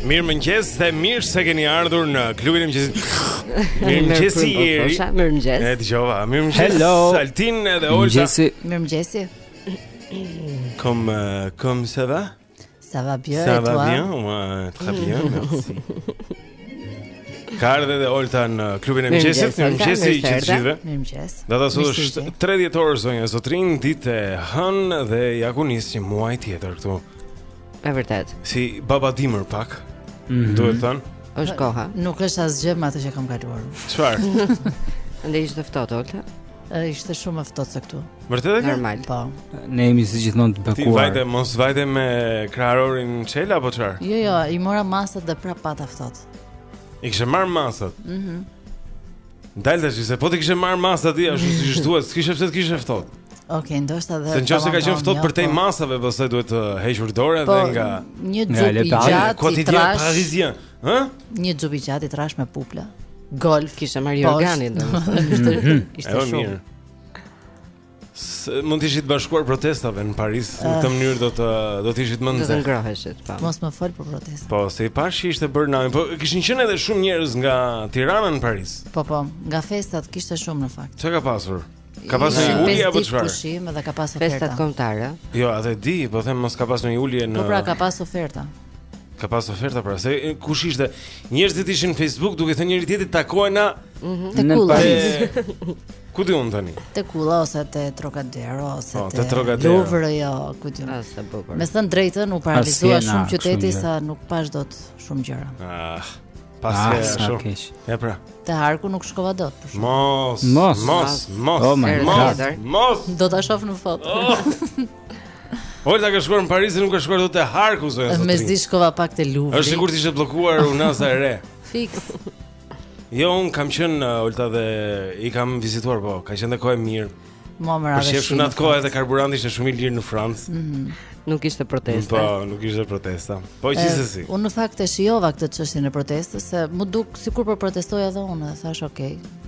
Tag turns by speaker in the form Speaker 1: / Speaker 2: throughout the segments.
Speaker 1: Mirëmëngjes dhe mirë se keni ardhur në klubin e mëngjesit Mirëmëngjesi
Speaker 2: Eri Mirëmëngjes
Speaker 1: E dëgjova Mirëmëngjes
Speaker 3: Hello
Speaker 1: Saltin edhe Olga
Speaker 4: Mirëmëngjes
Speaker 1: Comme, uh, comment ça va?
Speaker 4: Ça va bien et toi Ça va
Speaker 1: bien, moi très bien, merci Ka ardhur dhe Olta në klubin e mëngjesit Mirëmëngjesi të gjithëve
Speaker 4: Mirëmëngjes
Speaker 1: Data sot është 3 dhjetor zonja zotërinj Ditë e hënë dhe ja ku nis një muaj tjetër këtu
Speaker 2: E vërtet.
Speaker 1: Si baba dimër pak.
Speaker 3: Mm -hmm.
Speaker 1: Duhet thënë.
Speaker 2: Është koha.
Speaker 4: Nuk është asgjë me atë që kam kaluar.
Speaker 1: Çfarë?
Speaker 2: Andej ishte ftohtë, Olta.
Speaker 4: Ishte shumë e ftohtë këtu.
Speaker 1: Vërtet e ke?
Speaker 2: Normal.
Speaker 4: Po.
Speaker 3: Ne jemi si gjithmonë të bekuar.
Speaker 1: Ti vajte mos vajte me kraharorin çel apo çfarë?
Speaker 4: Jo, jo, i mora masat dhe prapë pata ftohtë.
Speaker 1: I kishe marrë masat.
Speaker 4: Mhm.
Speaker 1: Mm Dale tash se po t'i kishe marrë masat ti ashtu siç thua, s'kishe pse të kishe ftohtë.
Speaker 4: Okej, okay, ndoshta dhe
Speaker 1: Se nëse ka qenë ftohtë
Speaker 4: jo,
Speaker 1: përtej
Speaker 4: po.
Speaker 1: masave, pastaj duhet hequr dorë
Speaker 4: edhe
Speaker 1: po, nga
Speaker 4: një xhup i gjatë i trashë.
Speaker 1: Parizien, hë?
Speaker 4: Një xhup i gjatë i trashë me pupla. Golf
Speaker 2: kishe marrë jorganin.
Speaker 4: Ishte mhm.
Speaker 1: ishte
Speaker 4: shumë.
Speaker 1: mund të ishit bashkuar protestave në Paris, uh, në këtë ah. mënyrë do të do të ishit më nxehtë.
Speaker 2: Do të ngroheshit, po.
Speaker 4: Mos më fol për protestat.
Speaker 1: Po, se i pashë që ishte bërë nami, po kishin qenë edhe shumë njerëz nga Tirana në Paris.
Speaker 4: Po, po, nga festat kishte shumë në fakt.
Speaker 1: Çka ka pasur? Ka
Speaker 4: pas
Speaker 1: një ulje apo çfarë?
Speaker 4: Pushim dhe ka pas oferta.
Speaker 2: Festat kombëtare.
Speaker 1: Jo, atë di, po them mos ka pas një ulje në
Speaker 4: Po pra ka pas oferta.
Speaker 1: Ka pas oferta pra se kush ishte? Njerëzit ishin në Facebook duke thënë njëri tjetrit takohemi mhm.
Speaker 4: te kulla.
Speaker 1: Ku ti unë tani?
Speaker 4: Te kulla ose te Trocadero ose
Speaker 1: po,
Speaker 4: te Louvre jo, ku ti?
Speaker 2: Ah, sa bukur.
Speaker 4: Me thënë të drejtën u paralizua shumë qyteti sa nuk pashë dot shumë gjëra.
Speaker 1: Ah. Pse
Speaker 3: ah,
Speaker 1: shumë. Ja pra.
Speaker 4: Te harku nuk shkova dot për shkak.
Speaker 1: Mos,
Speaker 3: mos,
Speaker 1: mos, mos.
Speaker 3: Oh
Speaker 1: mos.
Speaker 4: Do ta shoh në foto. Oh.
Speaker 1: Olta ka shkuar në Paris dhe nuk ka shkuar dot te Harku zonja sot.
Speaker 4: Mezi shkova pak te Louvre.
Speaker 1: Është e sigurt ishte bllokuar unaza e re.
Speaker 4: Fiks.
Speaker 1: Jo, unë kam qenë uh, Olta dhe i kam vizituar po, ka qenë kohë e mirë.
Speaker 4: Mo më radhë.
Speaker 1: Shef në atë kohë edhe karburanti ishte shumë i lirë në Francë. Mm -hmm.
Speaker 2: Nuk ishte protesta.
Speaker 1: Po, nuk ishte protesta. Po gjithsesi.
Speaker 4: Unë në fakt e shijova këtë çështjen e protestës se m'u duk sikur po protestoja edhe unë, thashë ok.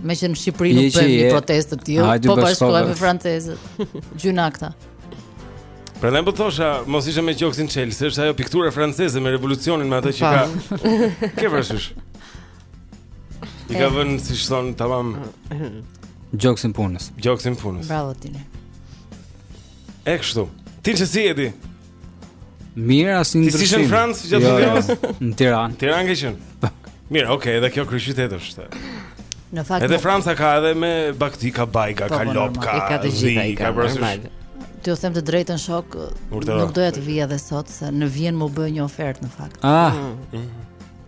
Speaker 4: Meqë në Shqipëri nuk bëjmë protestë të tillë, po bashkohem me francezët. Gjynah këta.
Speaker 1: Prandaj po thosha, mos ishe me gjoksin çel, se është ajo piktura franceze me revolucionin me atë që ka. Ke parasysh. I ka vënë siç thonë tamam.
Speaker 3: Gjoksin punës.
Speaker 1: Gjoksin punës.
Speaker 4: Bravo Tini.
Speaker 1: E kështu. Ti që si je ti?
Speaker 3: Mirë, asnjë ndryshim.
Speaker 1: Ti si në Francë gjatë
Speaker 3: jo, jo. ditës? Në Tiranë.
Speaker 1: Tiranë ke qenë. Mirë, okay, edhe kjo kryeqytet është.
Speaker 4: Në fakt.
Speaker 1: Edhe Franca ka edhe me bagëti, ka bajga,
Speaker 4: po,
Speaker 1: ka
Speaker 4: po, lopë,
Speaker 1: ka.
Speaker 2: Ka të gjitha, ka normal.
Speaker 4: T'ju them të drejtën shok, nuk doja të vija dhe sot se në Vjenë më bënë një ofertë në fakt.
Speaker 3: Ah.
Speaker 1: Mm.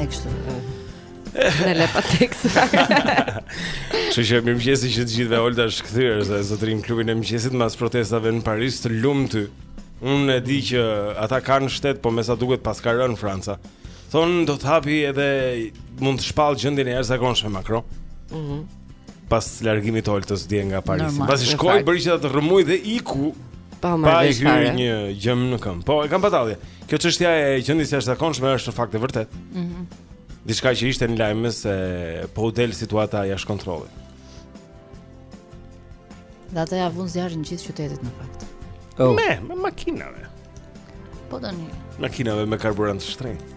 Speaker 1: E
Speaker 4: kështu.
Speaker 2: Në le pa tekst.
Speaker 1: Kështu që mirëmëngjesi që të gjithve Olta është kthyer Zonja e zotërinj në klubin e mëngjesit Mbas protestave në Paris të lumë ty Unë e di që ata kanë shtet Po me sa duket paska rënë Franca Thonë do të hapi edhe Mund të shpallë gjendjen e jashtëzakonshme Makron
Speaker 2: mm -hmm.
Speaker 1: pas largimit të Oltës dje nga Parisi.
Speaker 4: Normal,
Speaker 1: Pasi
Speaker 2: në
Speaker 1: shkoi
Speaker 2: fakt.
Speaker 1: bëri gjithë atë rrëmujë dhe iku
Speaker 2: Pa më
Speaker 1: pa i
Speaker 2: vesh,
Speaker 1: kreu
Speaker 2: fare.
Speaker 1: një gjëmë në këmbë. Po, e kam pa tallje. Kjo çështja e gjendjes së jashtëzakonshme është në fakt e vërtetë.
Speaker 4: Mhm.
Speaker 1: Diçka që ishte në lajme se po u del situata jashtë kontrollit.
Speaker 4: Dhe ata ia vunë zjarrin gjithë qytetit në fakt.
Speaker 3: Oh.
Speaker 1: Me, me makinave.
Speaker 4: Po tani.
Speaker 1: Makinave me karburant të shtrenjtë.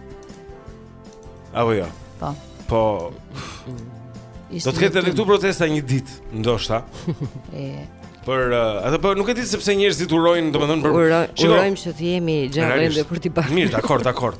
Speaker 1: Apo jo.
Speaker 4: Po.
Speaker 1: Po. Do të ketë edhe këtu protesta një ditë, ndoshta.
Speaker 4: E.
Speaker 1: Për uh, atë po nuk e di sepse njerëzit urojnë, domethënë për
Speaker 2: urojmë që të jemi
Speaker 1: gjallë
Speaker 2: e për të bashkë.
Speaker 1: Mirë, dakor, dakor.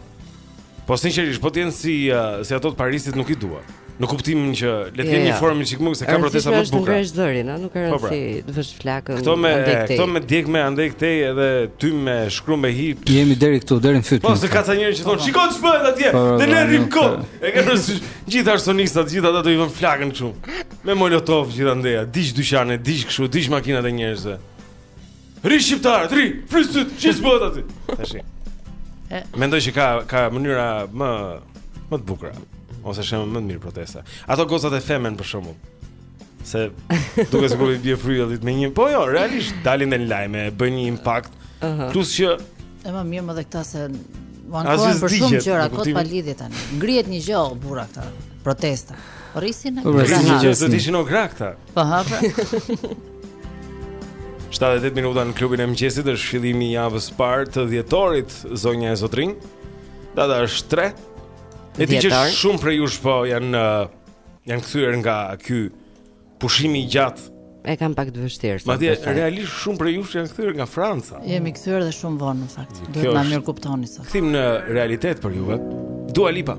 Speaker 1: Po sinqerisht, po të jenë si uh, si ato të Parisit nuk i dua. Në kuptimin që le të
Speaker 2: kemi
Speaker 1: një formë çik më se ka protesta më të bukura.
Speaker 2: Ngri zërin, nuk ka
Speaker 1: po, pra.
Speaker 2: rëndësi të vësh flakën.
Speaker 1: Këto me këto me djeg me andej këtej edhe ty me shkrum me hi.
Speaker 3: Jemi deri këtu, deri në fyt.
Speaker 1: Po se ka ca njerëz që thonë, po, po. "Shiko ç'bëhet atje."
Speaker 3: Po, ne
Speaker 1: ne rrim kot. E kanë në sy. Gjithë arsonistat, gjithë ata do i vënë flakën këtu. Me molotov gjithandej, digj dyqane, digj kështu, digj makinat e njerëzve. Rri shqiptarët, rri, fry sytë, ç'bëhet aty? Tashi. Mendoj që ka ka mënyra më më të bukura ose shembuj më të mirë protesta. Ato gocat e Femen për shembull. Se duket sikur i bie fyellit me një, po jo, realisht dalin në lajme, bëjnë një impakt. Plus që
Speaker 4: e më mirë më dhe këta se ankohen për shumë gjëra kot pa lidhje tani. Ngrihet një gjë burra këta. Protesta. Rrisin
Speaker 3: në.
Speaker 1: Rrisin
Speaker 3: në
Speaker 1: gjë
Speaker 3: se
Speaker 1: do ishin o gra këta.
Speaker 4: Po hapa. 7
Speaker 1: e 8 minuta në klubin e mëngjesit është fillimi i javës së parë të dhjetorit zonja e zotërinj. Data është 3. E di që shumë prej jush po janë uh, janë kthyer nga ky pushim i gjatë.
Speaker 2: E kam pak të vështirë.
Speaker 1: Madje realisht shumë prej jush janë kthyer nga Franca.
Speaker 4: Jemi kthyer dhe shumë vonë në fakt. Duhet ta mirëkuptoni sot.
Speaker 1: Kthim në realitet për juve. Dua Lipa.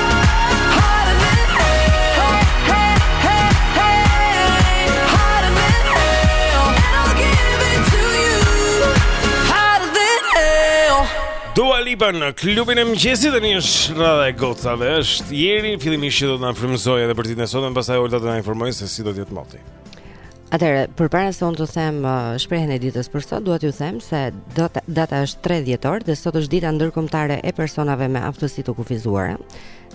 Speaker 1: Lipa në klubin e mëngjesit tani është radha e gocave. Është Jeri fillimisht që do të na frymëzojë edhe për ditën e sotme, pastaj Olta do të na informojë se si do të jetë moti.
Speaker 2: Atëherë, përpara se unë t'ju them uh, shprehjen e ditës për sot, dua t'ju them se data është 3 dhjetor dhe sot është dita ndërkombëtare e personave me aftësi të kufizuara.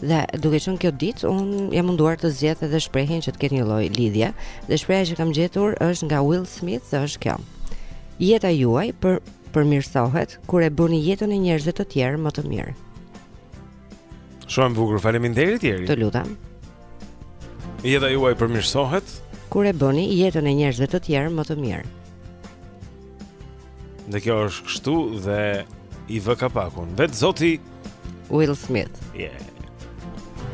Speaker 2: Dhe duke qenë kjo ditë, unë jam munduar të zgjedh edhe shprehjen që të ketë një lloj lidhje. Dhe shprehja që kam gjetur është nga Will Smith, dhe është kjo. Jeta juaj përmirësohet kur e bëni jetën e njerëzve të tjerë më të mirë.
Speaker 1: Shumë bukur, faleminderit Jeri.
Speaker 2: Të lutem.
Speaker 1: Jeta juaj përmirësohet
Speaker 2: kur e bëni jetën e njerëzve të tjerë më të mirë.
Speaker 1: Dhe kjo është kështu dhe i vë kapakun. Vetë zoti
Speaker 2: Will Smith.
Speaker 1: Yeah.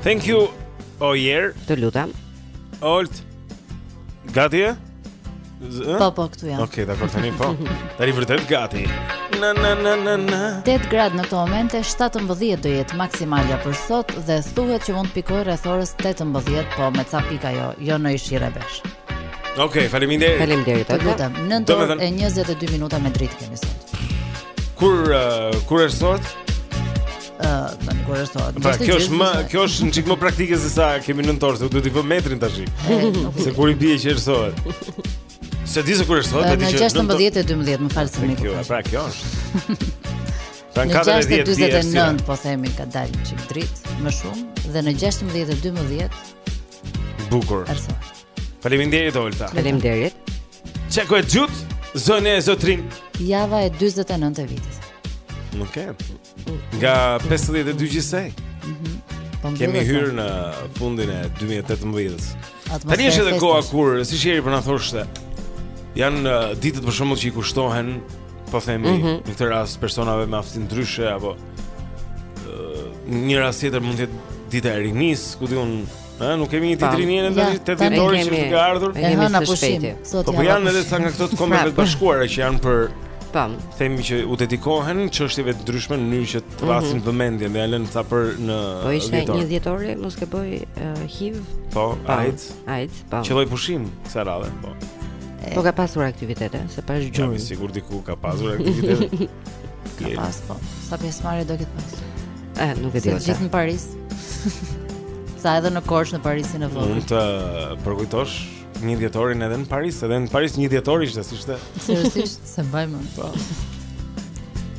Speaker 1: Thank you. Oh yeah.
Speaker 2: Të lutem.
Speaker 1: Olta, gati je?
Speaker 4: Po po këtu jam.
Speaker 1: Okej, okay, dakor tani po. Tani vërtet gati. Na na na na na.
Speaker 4: 8 gradë në këtë moment e 17 do jetë maksimalja për sot dhe thuhet që mund të pikojë rreth orës 18, po me ca pika jo, jo ndonjë shi rrebesh.
Speaker 1: Okej, okay, faleminderit.
Speaker 2: Faleminderit.
Speaker 4: Të lutem. 9 orë e 22 minuta me dritë kemi sot.
Speaker 1: Kur uh, kur është sot?
Speaker 4: Ëh, uh, kur është sot.
Speaker 1: Pra, kjo është më, kjo është një çik më praktike se sa kemi 9 orë, do t'i vë metrin tash. Se kur i bie që është sot. Se di se kur është sot, di që.
Speaker 4: Në 16 e 12, më falë se më kujtoj.
Speaker 1: Pra, kjo është. Pra, në
Speaker 4: 4:49 po themi ka dalë çik dritë, më shumë dhe në 16 e 12.
Speaker 1: Bukur. Faleminderit Olta.
Speaker 2: Faleminderit.
Speaker 1: Çeko e xut, zonja e zotërinj.
Speaker 4: Java e 49 e vitit.
Speaker 1: Nuk okay. e. Nga 52 gjithsej. Mhm.
Speaker 4: Po
Speaker 1: Kemi hyrë në fundin e 2018-s. Tani është edhe koha kur si Jeri po na thoshte janë uh, ditët për shembull që i kushtohen, po themi,
Speaker 2: mm -hmm.
Speaker 1: në këtë rast personave me aftësi ndryshe apo uh, një rast tjetër mund të jetë dita e rinisë, ku di unë Ëh, nuk kemi një ditë rinie në tani,
Speaker 4: te
Speaker 1: Ditori që ka ardhur.
Speaker 2: E
Speaker 4: kemi
Speaker 2: në
Speaker 4: pushim.
Speaker 1: Po po janë edhe ca nga këto të kombeve të bashkuara që janë për
Speaker 2: tam.
Speaker 1: Themi që u dedikohen çështjeve të ndryshme në mënyrë që të vrasin mhm. vëmendjen, janë lënë ca për në
Speaker 2: dhjetor. Po ishte një dhjetor, mos gaboj HIV.
Speaker 1: Po, AIDS.
Speaker 2: AIDS, po.
Speaker 1: Qelloi pushim kësaj radhe, po.
Speaker 2: Po ka pasur aktivitete, se pa
Speaker 1: zgjur.
Speaker 2: Ja,
Speaker 1: sigur diku ka pasur aktivitete.
Speaker 4: Ka pas po. Sa pjesëmarrje do ketë pas?
Speaker 2: Eh, nuk e di.
Speaker 4: Se isha në Paris. Se edhe në Korçë në Parisin e vogël.
Speaker 1: Mund të përkujtosh një dhjetorin edhe në Paris, edhe në Paris një dhjetor ishte si ishte.
Speaker 4: Seriozisht, s'e mbaj më.
Speaker 1: Po.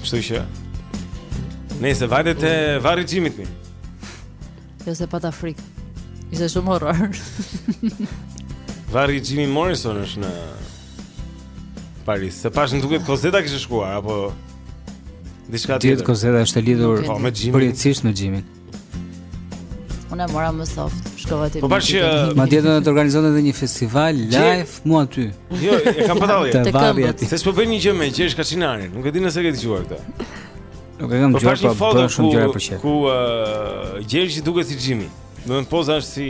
Speaker 1: Kështu që. Nëse vajte te varri i Xhimit mi.
Speaker 4: Jo s'e pata frikë. Ishte shumë horror.
Speaker 1: Varri Jimmy Morrison është në Paris. S'e pashë më duket Kozeta kishte shkuar apo diçka tjetër.
Speaker 3: Ditë Kozeta është e lidhur
Speaker 1: po, me Jimmy.
Speaker 3: Përjetësisht me Jimmy.
Speaker 4: Unë mora më soft, shkova te.
Speaker 1: Po pashë që
Speaker 3: madje atën do të organizonte edhe një festival live mu aty.
Speaker 1: Jo, e kam pata.
Speaker 3: Te varri aty.
Speaker 1: Seç po bën një gjë me Gjergj Kaçinarin. Nuk e di nëse e ke dëgjuar këtë.
Speaker 3: Nuk e kam dëgjuar, po bën shumë gjëra për çfarë.
Speaker 1: Ku uh, Gjergji duket si Jimmy. Do të poza është si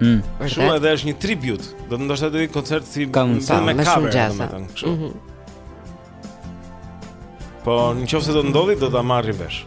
Speaker 3: Mm.
Speaker 1: Shumë edhe është një tribut. Do të ndoshta do të koncert si
Speaker 3: kanë sa
Speaker 1: me cover, domethënë, kështu.
Speaker 2: Mm -hmm.
Speaker 1: Po, në qoftë se do të ndodhë, do ta marrim vesh.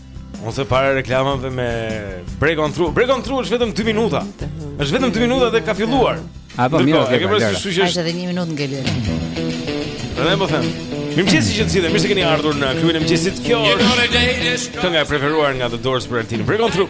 Speaker 1: Ose para reklamave me Break on Through. Break on Through është vetëm 2 minuta. Është vetëm 2 minuta dhe ka filluar.
Speaker 3: A po mirë,
Speaker 1: e ke bërë si
Speaker 4: dysh.
Speaker 1: Është
Speaker 4: edhe 1 minutë ngelur.
Speaker 1: Ne po them. Mirëmëngjes të gjithëve, mirë se keni ardhur në klubin e mëngjesit. Kjo është kënga e preferuar nga The Doors për Altin. Break on Through.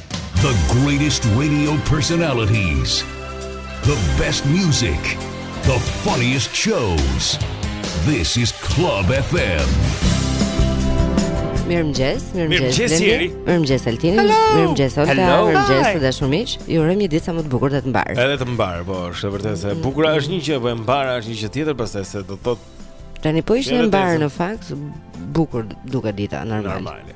Speaker 5: The
Speaker 6: greatest radio personalities. The best music. The funniest shows. This is Club FM.
Speaker 2: Mirëmëngjes, mirëmëngjes.
Speaker 1: Mirëmëngjes Eri.
Speaker 2: Mirëmëngjes Altin. Mirëmëngjes Olta. Mirëmëngjes të dashur miq. Ju uroj një ditë sa më të bukur dhe të mbarë.
Speaker 1: Edhe të mbarë, po, është e vërtetë se mm. bukura është një gjë, po e mbara është një gjë tjetër, pastaj s'e do të thotë
Speaker 2: Tani po ishte
Speaker 1: mbarë
Speaker 2: në fakt, bukur duket dita
Speaker 1: normale. Normale.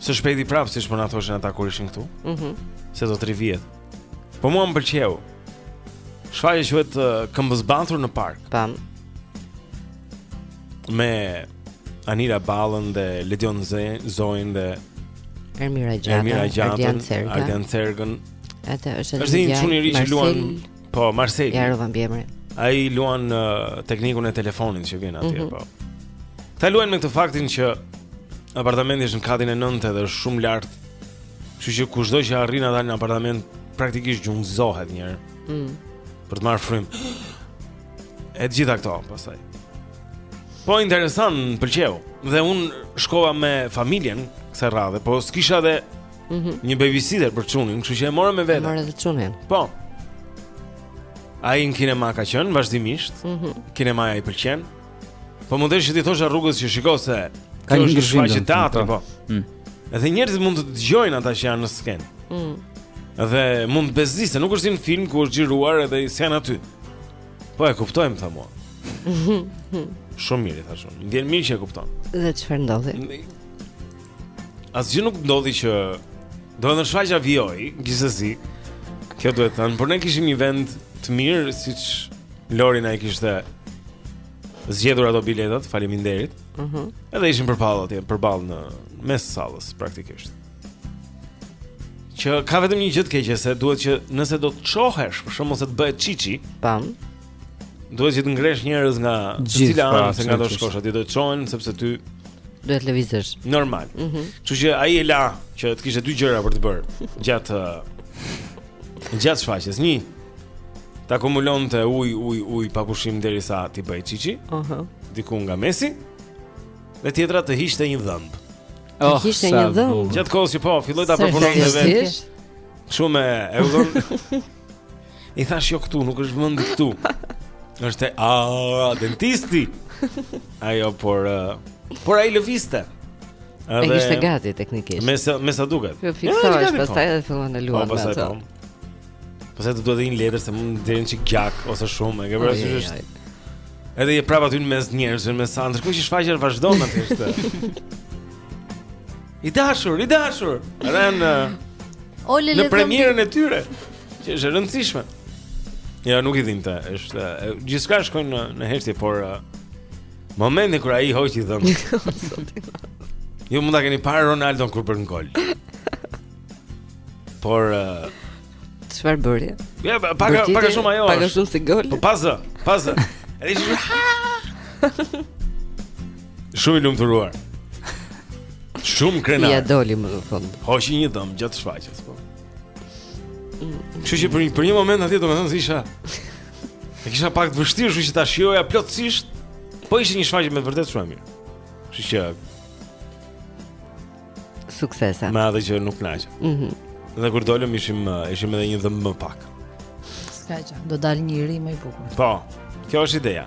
Speaker 1: Së shpejti prapë siç po na thoshin ata kur ishin këtu.
Speaker 2: Mhm.
Speaker 1: Mm se do të rivihet. Po mua më pëlqeu. Shfaqja quhet uh, Këmbëzbathur në park.
Speaker 2: Pam.
Speaker 1: Me Anila Ballën dhe Ledion Ze- Zoin dhe
Speaker 2: Ermira Gjata,
Speaker 1: Ermira Gjatën, Ardian
Speaker 2: Cerga.
Speaker 1: Ardian Cergën.
Speaker 2: Ai është
Speaker 1: Është një çun i ri që luan Po, Marseli.
Speaker 2: Ia harrova mbiemrin.
Speaker 1: Ai luan uh, teknikun e telefonit që vjen atje,
Speaker 2: mm -hmm.
Speaker 1: po. Këta luajnë me këtë faktin që apartamenti është në katin e 9 dhe është shumë lart. Kështu që kushdo që arrin aty në apartament praktikisht gjunjëzohet një herë.
Speaker 2: Mm.
Speaker 1: Për të marrë frymë. E të gjitha këto, pastaj. Po interesant, më pëlqeu. Dhe unë shkova me familjen kësaj radhe, po s'kisha dhe Mm -hmm. Një babysitter për çunin, kështu që e morëm me vete.
Speaker 2: Morëm edhe çunin.
Speaker 1: Po. Ai në kinema ka qenë vazhdimisht.
Speaker 2: Mm -hmm.
Speaker 1: Kinemaja i pëlqen. Po unë i thosha rrugës që shiko se
Speaker 3: ka një ndryshim me
Speaker 1: teatrin,
Speaker 3: po.
Speaker 1: po.
Speaker 3: Mm.
Speaker 1: Edhe njerëzit mund të dëgjojnë ata që janë në skenë.
Speaker 2: Mm.
Speaker 1: Dhe mund të bezdisë, nuk është si në film ku është xhiruar edhe s'janë aty. Po e kuptoj më tha mua. Shumë mirë thashë unë. Ndjen mirë që e kupton.
Speaker 2: Dhe çfarë ndodhi?
Speaker 1: Asgjë nuk ndodhi që domethënë shfaqja vijoi, gjithsesi. Kjo duhet thënë, por ne kishim një vend të mirë siç Lori na i kishte zgjedhur ato biletat, faleminderit.
Speaker 2: Mhm.
Speaker 1: Mm Edhe ishim përballë atje, përballë në mes sallës praktikisht. Që ka vetëm një gjë të keqe se duhet që nëse do të çohesh, për shembull se të bëhet çiçi.
Speaker 2: Tan.
Speaker 1: Duhet që të ngresh njerëz nga
Speaker 3: cilado
Speaker 1: anë se nga do shkosh aty do të çojnë sepse ty
Speaker 2: duhet të lëvizësh.
Speaker 1: Normal. Kështu mm -hmm. që ai e la që të kishte dy gjëra për të bërë gjatë gjatë shfaqjes. Një të akumulonte ujë ujë ujë pa pushim derisa t'i bëhej çiçi.
Speaker 2: Ëh. Uh -huh.
Speaker 1: Diku nga mesi. Dhe tjetra të hiqte një dhëmb.
Speaker 3: Oh,
Speaker 2: të
Speaker 3: hiqte
Speaker 2: një dhëmb.
Speaker 1: Gjatë kohës që po filloi ta përpunonte vetë. Shumë e udhën. I thashë jo këtu, nuk është vendi këtu. Është te dentisti. Jo por uh, por ai lëvizte.
Speaker 2: Ai ishte gati teknikisht.
Speaker 1: Me sa me sa duket.
Speaker 2: Jo fiksohesh,
Speaker 1: po.
Speaker 2: pastaj edhe fillon të luajë. Po
Speaker 1: pastaj po. Pastaj do të duhet letër se mund të dalë një çik gjak ose shumë, e ke parasysh është. Edhe je prapë aty në mes njerëzve me sa ndërkohë që shfaqja vazhdon aty. I dashur, i dashur. Ran
Speaker 4: O
Speaker 1: le
Speaker 4: le.
Speaker 1: Në premierën e tyre, që është e rëndësishme. Jo, nuk i dhimbte, gjithçka shkoi në në heshtje, por uh, momentin kur ai hoqi dhëmbin. Ju mund ta keni parë Ronaldon kur bën gol. Por uh,
Speaker 2: çfarë bëri?
Speaker 1: Ja,
Speaker 2: pak
Speaker 1: a shumë ajo.
Speaker 2: Pak
Speaker 1: a
Speaker 2: shumë si gol.
Speaker 1: Po pa zë, pa zë. Edhe Shumë i lumturuar. Shumë krenar.
Speaker 2: Ia doli më në fund.
Speaker 1: Hoqi një dhëmb gjatë shfaqjes, po. Kështu që për një, për një moment atje domethënë siç isha e kisha pak të vështirë, kështu që ta shijoja plotësisht. Po ishte një shfaqje me të vërtetë shumë mirë. Kështu që
Speaker 2: suksese.
Speaker 1: Me atë që nuk naqë.
Speaker 2: Mhm.
Speaker 1: Mm dhe kur dolëm ishim ishim edhe një dhëmb më pak.
Speaker 4: S'ka gjë, do dal një i ri më i bukur.
Speaker 1: Po. Kjo është ideja.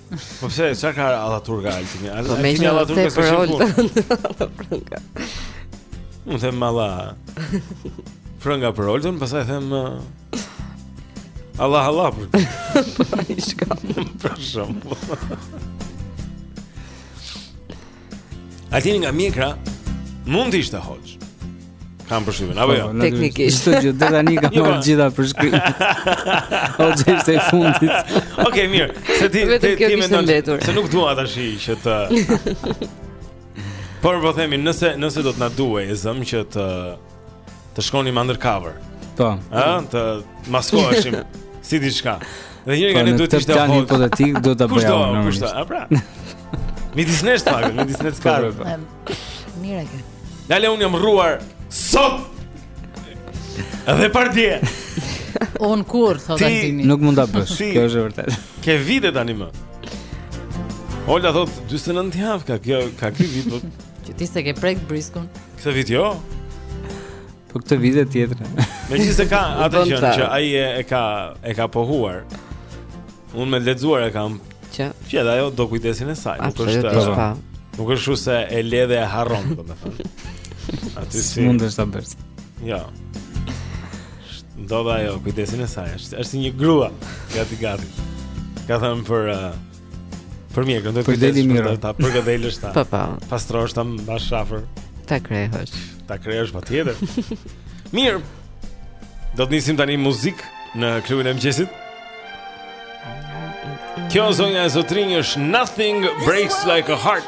Speaker 1: Po pse, ça ka allaturka Altini? A
Speaker 2: po, kemi
Speaker 1: allaturka se
Speaker 2: shikon?
Speaker 1: Unë them allafrënga për Oltën, pastaj them uh, Alla Alla për.
Speaker 2: Po ai shkon.
Speaker 1: Për shembull. Altini nga mjekra mund të ishte hoxhë. Kam përshtypjen, apo jo?
Speaker 2: Po, Teknikisht
Speaker 3: të gjithë dera nika më
Speaker 1: jo, po.
Speaker 3: gjitha për shkrim. Hoxhë ishte i fundit.
Speaker 1: Okej, mirë. Se ti ti ti mendon se nuk dua tash që të Por po themi, nëse nëse do të na duhej e zëmë që të të shkonim undercover.
Speaker 3: Po.
Speaker 1: Ëh, të maskoheshim si diçka. Dhe njëri
Speaker 3: po,
Speaker 1: nga ne duhet të ishte
Speaker 3: afër.
Speaker 1: Në
Speaker 3: hipotetik do ta bëja unë.
Speaker 1: Kush do? A pra. Mi disnesh pak, mi disnesh
Speaker 3: po, ka. Po,
Speaker 4: po. Mirë ke.
Speaker 1: Dale unë jam rruar sot. Dhe pardje.
Speaker 4: Un kur
Speaker 1: thotë
Speaker 4: Altini.
Speaker 3: Nuk mund ta bësh. Kjo është e vërtetë.
Speaker 1: Ke vite tani më. Olga thotë 49 javë ka kjo ka ky vit.
Speaker 4: Që ti s'e ke prek briskun.
Speaker 1: Këtë vit jo.
Speaker 3: Po këtë vit dhe tjetër.
Speaker 1: Megjithëse ka atë gjë që ai e, e ka e ka pohuar. Unë me lexuar e kam.
Speaker 2: Që?
Speaker 1: Që ajo do kujdesin e saj, nuk është.
Speaker 2: Po, po.
Speaker 1: Nuk është se e le dhe e harron, domethënë. Atë si
Speaker 3: mund të ta bësh.
Speaker 1: Jo. Do dhe ajo kujdesin e saj. Është është një grua gati gati. Ka thënë për uh, Për mjekër, këndoj
Speaker 3: për deli mirë.
Speaker 1: Ta përgëdhelësh ta.
Speaker 2: Po, po.
Speaker 1: Pastrosh ta mbash afër.
Speaker 2: Ta krehësh.
Speaker 1: Ta krehësh patjetër. Mirë. Do të nisim tani muzikë në klubin e mëngjesit. Kjo zonja e zotërinj është Nothing Breaks Like a Heart.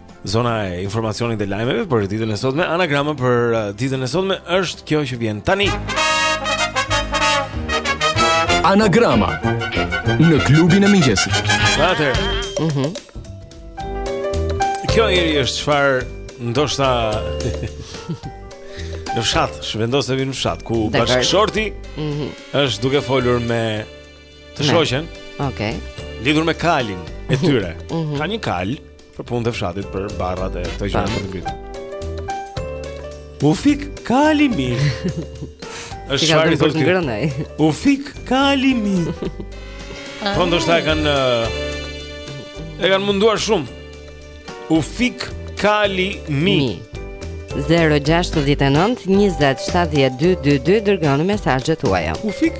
Speaker 1: zona e informacionit dhe lajmeve për ditën e sotme. Anagrama për uh, ditën e sotme është kjo që vjen tani.
Speaker 7: Anagrama në klubin e mëngjesit.
Speaker 1: Atëherë. Mhm. Mm kjo Ieri është çfarë ndoshta në fshat, zhvendosemi në fshat ku bashkëshorti mm -hmm. është duke folur me të shoqen.
Speaker 2: Okej. Okay.
Speaker 1: Lidhur me kalin e tyre. Mm -hmm. Ka një kalë. Për punë të fshatit, për barrat e gjëra të ngritur. U fik kali im. Është çfarë i thotë
Speaker 2: gruas?
Speaker 1: U fik kali im. Po ndoshta e kanë e kanë munduar shumë. U fik kali
Speaker 2: im. 069 20 70 222 dërgoni mesazhet tuaja.
Speaker 1: U fik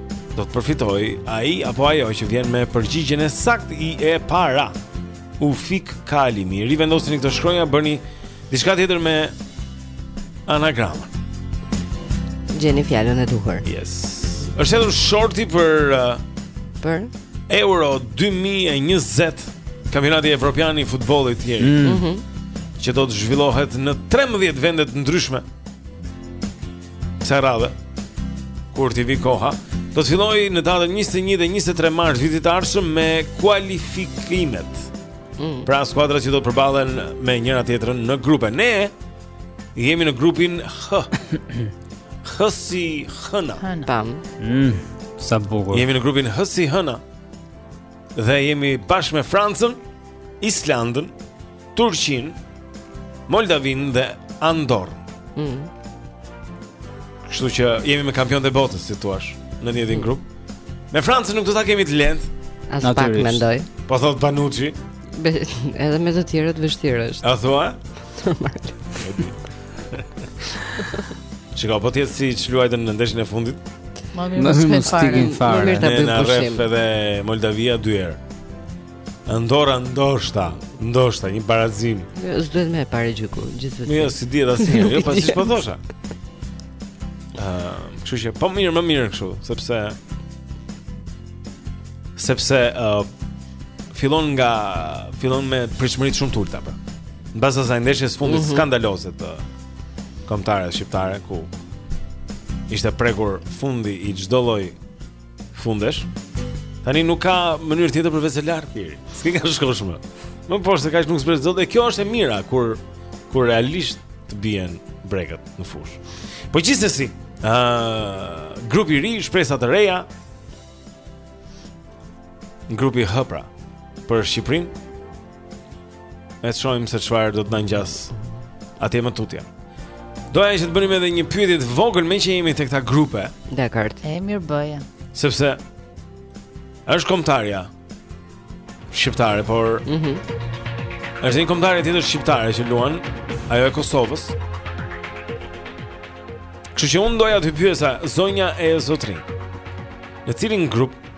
Speaker 1: do
Speaker 4: të
Speaker 1: përfitojë ai apo ajo që vjen me përgjigjen e saktë i e para. U fik kali im. Rivendosini këto shkronja, bëni diçka tjetër me anagramën.
Speaker 2: Gjeni fjalën e duhur.
Speaker 1: Yes. Është hedhur shorti për uh,
Speaker 2: për
Speaker 1: Euro 2020, Kampionati Evropian i Futbollit Ieri. Mm.
Speaker 2: Mm -hmm.
Speaker 1: Që do të zhvillohet në 13 vende të ndryshme. kësaj radhe kur t'i vijë koha, do të fillojë në datën 21 dhe 23 mars vitit të ardhshëm me kualifikimet.
Speaker 2: Mm.
Speaker 1: Pra skuadrat që do të përballen me njëra-tjetrën në grupe. Ne jemi në grupin H. H si Hëna.
Speaker 2: Tam.
Speaker 3: Mm. Sa bukur.
Speaker 1: Jemi në grupin H si Hëna. Dhe jemi bashkë me Francën, Islandën, Turqinë, Moldavinë dhe Andorrën.
Speaker 2: Mm.
Speaker 1: Kështu që jemi me kampionët e botës, si thua, në të njëjtin grup. Me Francën nuk do ta kemi të lehtë.
Speaker 3: Aspak
Speaker 2: mendoj.
Speaker 1: Po thotë Panucci.
Speaker 2: Be, edhe me të tjerët vështirë është.
Speaker 1: A thua? Çka po ti siç luajtën në ndeshjen e fundit?
Speaker 4: Më mirë mos
Speaker 3: kemi
Speaker 4: fare.
Speaker 2: Më mirë ta bëjmë pushim.
Speaker 1: Edhe Moldavia dy herë. Andorra ndoshta, ndoshta një barazim.
Speaker 2: Jo, s'duhet me paragjyku, gjithsesi.
Speaker 1: Jo, s'i dihet asnjëherë pa siç po thosha. Ëm, uh, kështu që po mirë, më mirë kështu, sepse sepse uh, fillon nga fillon me pritshmëri shumë të ulta pra. Mbas asaj ndeshjes fundit
Speaker 2: mm -hmm.
Speaker 1: skandaloze të kombëtares shqiptare ku ishte prekur fundi i çdo lloj fundesh. Tani nuk ka mënyrë tjetër përveçse lart, Jeri. S'ke ka shkosh më. Më poshtë se kaq nuk zbret dot e kjo është e mira kur kur realisht të bien brekët në fushë. Po gjithsesi, ë uh, grupi i ri, shpresa të reja. Grupi H pra për Shqipërinë. E të shojmë se çfarë do të na ngjasë atje më tutje. Doja që të bënim edhe një pyetje të vogël meqë jemi te këto grupe.
Speaker 2: Dakord.
Speaker 4: E mirë bëje.
Speaker 1: Sepse është kombëtarja shqiptare, por
Speaker 2: mm -hmm.
Speaker 1: është një kombëtare tjetër shqiptare që luan, ajo e Kosovës. Kështu që unë doja t'ju pyesja, zonja e zotërinj, në cilin grup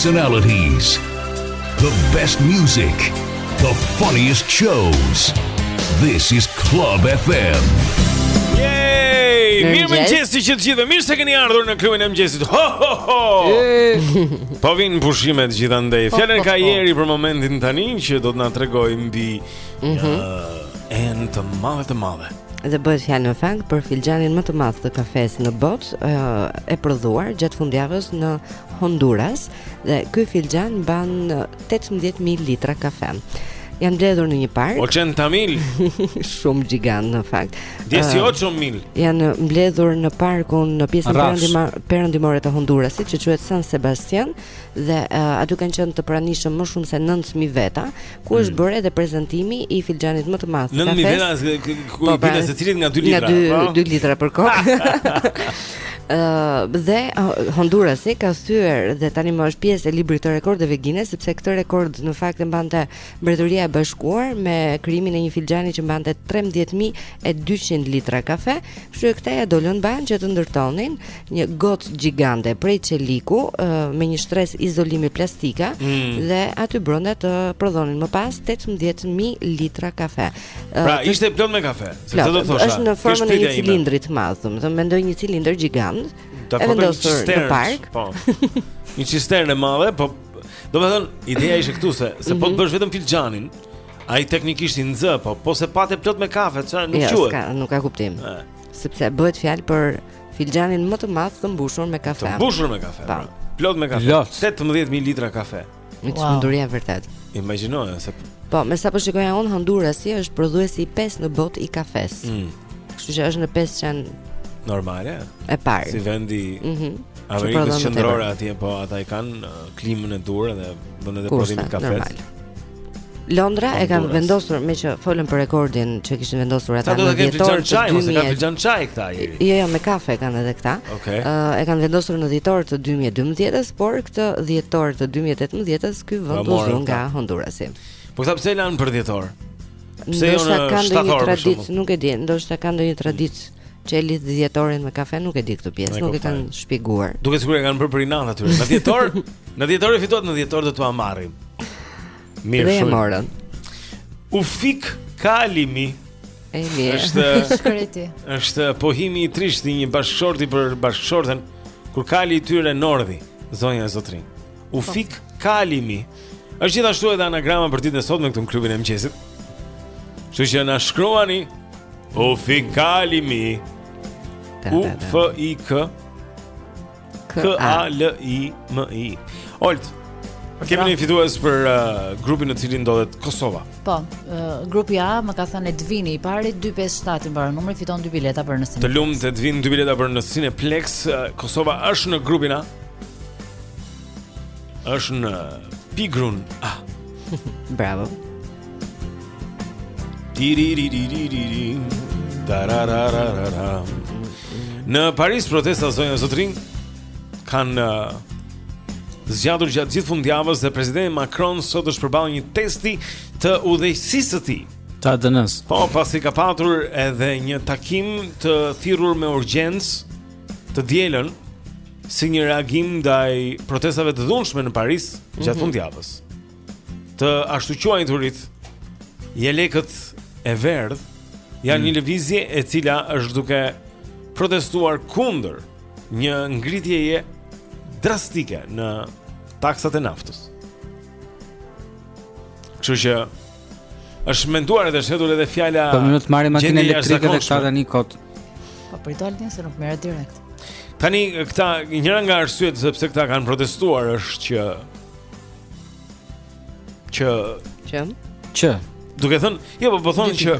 Speaker 6: personalities, the best music, the funniest shows. This is Club FM.
Speaker 1: Yay! Mirëmëngjesi të gjithë, mirë se keni ardhur në klubin e mëngjesit. Ho ho ho. Po vijnë pushimet gjithandej. Po, Fjalën po, e ka po. Jeri për momentin tani që do të na tregojë mbi
Speaker 2: Mm
Speaker 1: -hmm. Një enë të madhe të madhe.
Speaker 2: Dhe bëhet fjalë në fakt për filxhanin më të madh të kafesë në botë e prodhuar gjatë fundjavës në Honduras dhe ky filxhan mban 18000 litra kafe. Janë mbledhur në një park.
Speaker 1: 18 mijë.
Speaker 2: Shumë gjigant në fakt.
Speaker 1: 18 mijë.
Speaker 2: Janë mbledhur në parkun në pjesën perëndimore të Hondurasit, që quhet San Sebastian. dhe uh, aty kanë qenë të pranishëm më shumë se 9000 veta, ku mm. është bërë edhe prezantimi i filxhanit më të madh të kafes.
Speaker 1: 9000 veta, ku
Speaker 2: po, pra,
Speaker 1: secilit nga 2 litra.
Speaker 2: Nga 2
Speaker 1: po.
Speaker 2: litra për kokë. dhe uh, Hondurasi ka thyer dhe tanimë është pjesë e librit të rekordeve Guinness sepse këtë rekord në fakt e mbante Mbretëria e Bashkuar me krijimin e një filxhani që mbante 13200 litra kafe, kështu që këta ia dolën mbanë që të ndërtonin një gotë gjigante prej çeliku me një shtresë izolimi plastika
Speaker 1: mm.
Speaker 2: dhe aty brenda të prodhonin më pas 18000 litra kafe.
Speaker 1: Pra
Speaker 2: uh,
Speaker 1: ishte plot me kafe, se do të thosha.
Speaker 2: Është në formën e një cilindri të madh, domethënë mendoj një cilindër gjigand.
Speaker 1: Të
Speaker 2: vendosur në park.
Speaker 1: Po. Një cisternë e madhe, po domethënë ideja ishte këtu se se po të
Speaker 2: mhm.
Speaker 1: bësh vetëm filxhanin, ai teknikisht i nxë, po po s'e pate plot me kafe, çfarë nuk
Speaker 2: jo,
Speaker 1: quhet.
Speaker 2: Jo, nuk ka kuptim. Sepse bëhet fjalë për Filxhanin më të madh të mbushur me kafe.
Speaker 1: Të mbushur me kafe.
Speaker 2: Po.
Speaker 1: Pra. Plot me kafe. 18000 litra kafe.
Speaker 2: Një
Speaker 4: wow.
Speaker 2: çmenduri e
Speaker 1: vërtetë. Imagjino se
Speaker 2: Po, me sa po shikoja unë Hondurasi është prodhuesi i 5 në botë i kafes.
Speaker 1: Mm.
Speaker 2: Kështu që është në pesëshen
Speaker 1: normale.
Speaker 2: E parë.
Speaker 1: Si vendi mm
Speaker 2: -hmm. Amerikës
Speaker 1: Qendrore atje, po ata i kanë uh, klimën e duhur dhe vendet e prodhimit të kafes.
Speaker 2: Normal. Londra e kanë vendosur meqë folëm për rekordin që kishin vendosur ata në dhjetor të
Speaker 1: 2000. Ata kanë dhënë çaj këta ieri.
Speaker 2: Jo, jo, me kafe kanë edhe këta.
Speaker 1: Ëh,
Speaker 2: okay. uh, e kanë vendosur në dhjetor të 2012-s, por këtë dhjetor të 2018-s ky vend u zu nga Hondurasi.
Speaker 1: Po pse e lanë për dhjetor? Pse jo në
Speaker 2: shtator? Ndoshta
Speaker 1: kanë një
Speaker 2: traditë, nuk e di, ndoshta kanë ndonjë traditë. që e lidh dhjetorin me kafen nuk e di këtë pjesë, nuk e kanë shpjeguar.
Speaker 1: Me siguri e kanë bërë për inat aty. Në dhjetor, në dhjetor e fituat në dhjetor do t'ua marrim. Mirë shumë.
Speaker 2: Morën.
Speaker 1: U fik kali im.
Speaker 2: E mirë.
Speaker 1: I
Speaker 4: shkreti.
Speaker 1: Është pohimi i trishtë i një bashkëshorti për bashkëshorten kur kali i tyre ngordhi, zonja e zotërinj. U po. fik kali im. Është gjithashtu edhe anagrama për ditën e sotme këtu në klubin e mëngjesit. Kështu që na shkruani U fik kali im. U F I K K A L I M I. Olt. Kemi një fitues për uh, grupin në cilin ndodhet Kosova.
Speaker 4: Po, uh, grupi A më ka thënë Edvini i pari 257 i mbaron numri fiton dy bileta për në Cineplex.
Speaker 1: Të lumtë Edvin, dy bileta për në Cineplex. Uh, Kosova është në grupin A. Është në Pigrun A.
Speaker 2: Bravo.
Speaker 1: Tiriririririri. Tarararararam. Në Paris protestat zonja zotërinj kanë uh, zgjatur gjatë gjithë fundjavës dhe presidenti Macron sot është përballë një testi të udhëheqësisë së tij.
Speaker 3: Ta dënës.
Speaker 1: Po, pasi ka patur edhe një takim të thirrur me urgjencë të dielën si një reagim ndaj protestave të dhunshme në Paris gjatë
Speaker 2: mm -hmm.
Speaker 1: fundjavës. Të ashtuquajturit jelekët e verdhë janë mm. një lëvizje e cila është duke protestuar kundër një ngritjeje drastike në taksat e naftës. Kështu që Është menduar edhe është hedhur edhe fjala.
Speaker 3: Po mund të marrë makinë elektrike dhe këta tani kot.
Speaker 4: Po për të ardhin se nuk merr direkt.
Speaker 1: Tani këta njëra nga arsyet sepse këta kanë protestuar është që që
Speaker 2: që
Speaker 3: që
Speaker 1: duke thënë, jo po po thonë që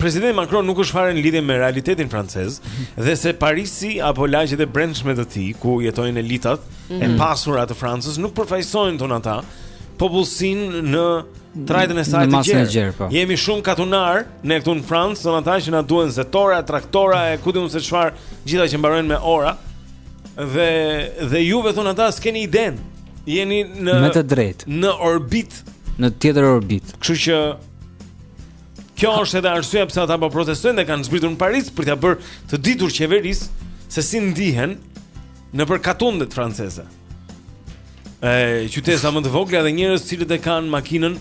Speaker 1: presidenti Macron nuk është fare në lidhje me realitetin francez mhm. dhe se Parisi apo lagjet e brendshme të tij ku jetojnë elitat mm -hmm. e
Speaker 2: mhm.
Speaker 1: pasura të Francës nuk përfaqësojnë thonë ata popullsinë në trajtën e saj të gjerë.
Speaker 3: gjerë po.
Speaker 1: Jemi shumë katunarë ne këtu në Francë, thonë ata që na duhen zetora, traktora e ku di unë se çfarë, gjitha që mbarojnë me ora. Dhe dhe juve thonë ata s'keni idenë. Jeni në
Speaker 3: Me të drejtë.
Speaker 1: Në orbitë,
Speaker 3: në tjetër orbitë.
Speaker 1: Kështu që Kjo është edhe arsyeja pse ata po protestojnë dhe kanë zbritur në Paris për t'ia bërë të ditur qeverisë se si ndihen Nëpër katundet franceze. Ë qyteza më të vogla dhe njerëz të cilët e kanë makinën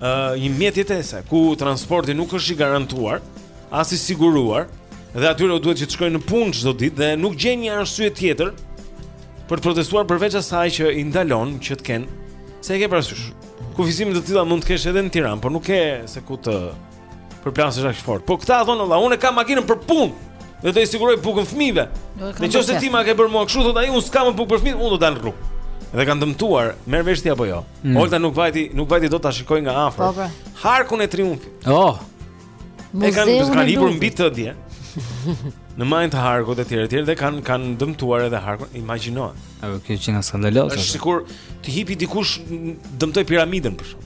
Speaker 1: ë një mjet jetese ku transporti nuk është i garantuar, as i siguruar dhe atyre u duhet që të shkojnë në punë çdo ditë dhe nuk gjejnë një arsye tjetër për të protestuar përveç asaj që i ndalon që të kenë se e ke parasysh. Kufizime të tilla mund të kesh edhe në Tiranë, por nuk ke se ku të Për plan është aq fort. Po këta thonë valla, unë kam makinën për punë. Dhe do i siguroj bukën fëmijëve. Në qoftë se ti ma ke bërë mua kështu, thotë ai, unë s'kam më bukë për fëmijë, unë do dal në rrugë. Dhe kanë dëmtuar, merr vesh ti apo jo.
Speaker 3: Mm.
Speaker 1: Olta nuk vajti, nuk vajti dot ta shikojë nga afër.
Speaker 4: Po, po.
Speaker 1: Harkun e triumfit.
Speaker 3: Oh.
Speaker 1: E kanë kanë hipur mbi të dje. Në majën të harkut e tjerë e tjerë dhe kanë kanë dëmtuar edhe harkun, imagjino.
Speaker 3: Apo kjo që na skandalizon.
Speaker 1: Është sikur të hipi dikush të dëmtojë piramidën për
Speaker 3: shembull.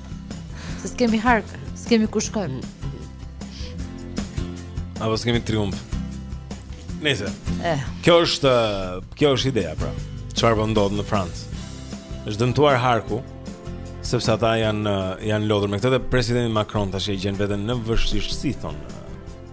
Speaker 4: Se s'kemi hark, s'kemi ku shkojmë.
Speaker 1: Apo s'kemi triumf. Nëse.
Speaker 4: Eh.
Speaker 1: Kjo është eh, kjo është ideja pra. Çfarë po ndodh në Francë? Është dëmtuar harku sepse ata janë eh, janë lodhur me këtë dhe presidenti Macron tash e gjen veten në vështirësi thonë.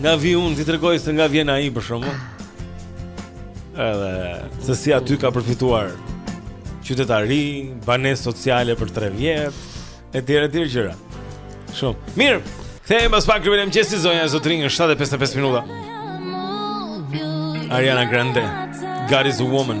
Speaker 1: Nga vij unë, t'i tregoj se nga vjen ai për shembull. Edhe se si aty ka përfituar qytetari, banesë sociale për 3 vjet, etj etj gjëra. Shumë. Mirë. Kthehem pas pak kryenim qesi zonja zotërinj në 7:55 minuta. Ariana Grande, God is a woman.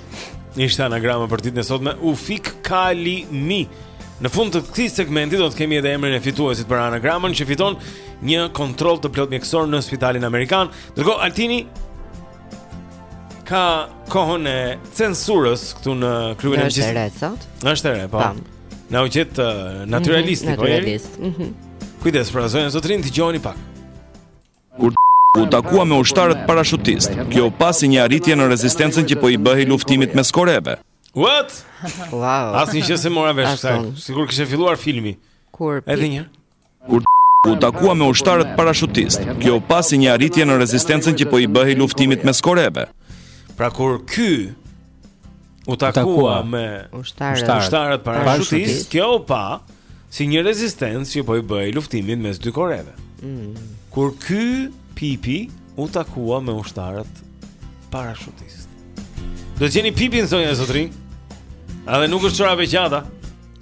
Speaker 1: Ishte anagrama për ditën e sotme Ufik Kalimi. Në fund të këtij segmenti do të kemi edhe emrin e fituesit për anagramën që fiton një kontroll të plot mjekësor në spitalin amerikan. Ndërkohë Altini ka kohën e censurës këtu në klubin e mëngjesit.
Speaker 2: Është e re sot.
Speaker 1: Është e re, po.
Speaker 2: Tam.
Speaker 1: Na u gjet uh, naturalist,
Speaker 2: mm
Speaker 1: -hmm, po.
Speaker 2: Naturalist. Mhm.
Speaker 1: Mm Kujdes, pra zonja zotërinj dëgjoni pak.
Speaker 8: Kur u takua me ushtarët parashutistë, kjo u pa si një arritje në rezistencën që po i bëhej luftimit mes Koreve.
Speaker 1: What?
Speaker 2: Wow.
Speaker 1: Asnjë gjë s'e mora vesh kësaj. Sikur kishte filluar filmi.
Speaker 2: Kur
Speaker 1: edhe një herë.
Speaker 8: Kur u takua me ushtarët parashutistë, kjo u pa si një arritje në rezistencën që po i bëhej luftimit mes Koreve.
Speaker 1: Pra kur ky u takua me
Speaker 2: ushtarët,
Speaker 3: ushtarët
Speaker 1: parashutistë, kjo u pa si një rezistencë që po i bëhej luftimit mes dy koreve.
Speaker 2: Mm.
Speaker 1: Kur ky Pipi u takua me ushtarët parashutistë. Do gjeni Pipin zonja e zotërinj? A dhe nuk është çorapegjata?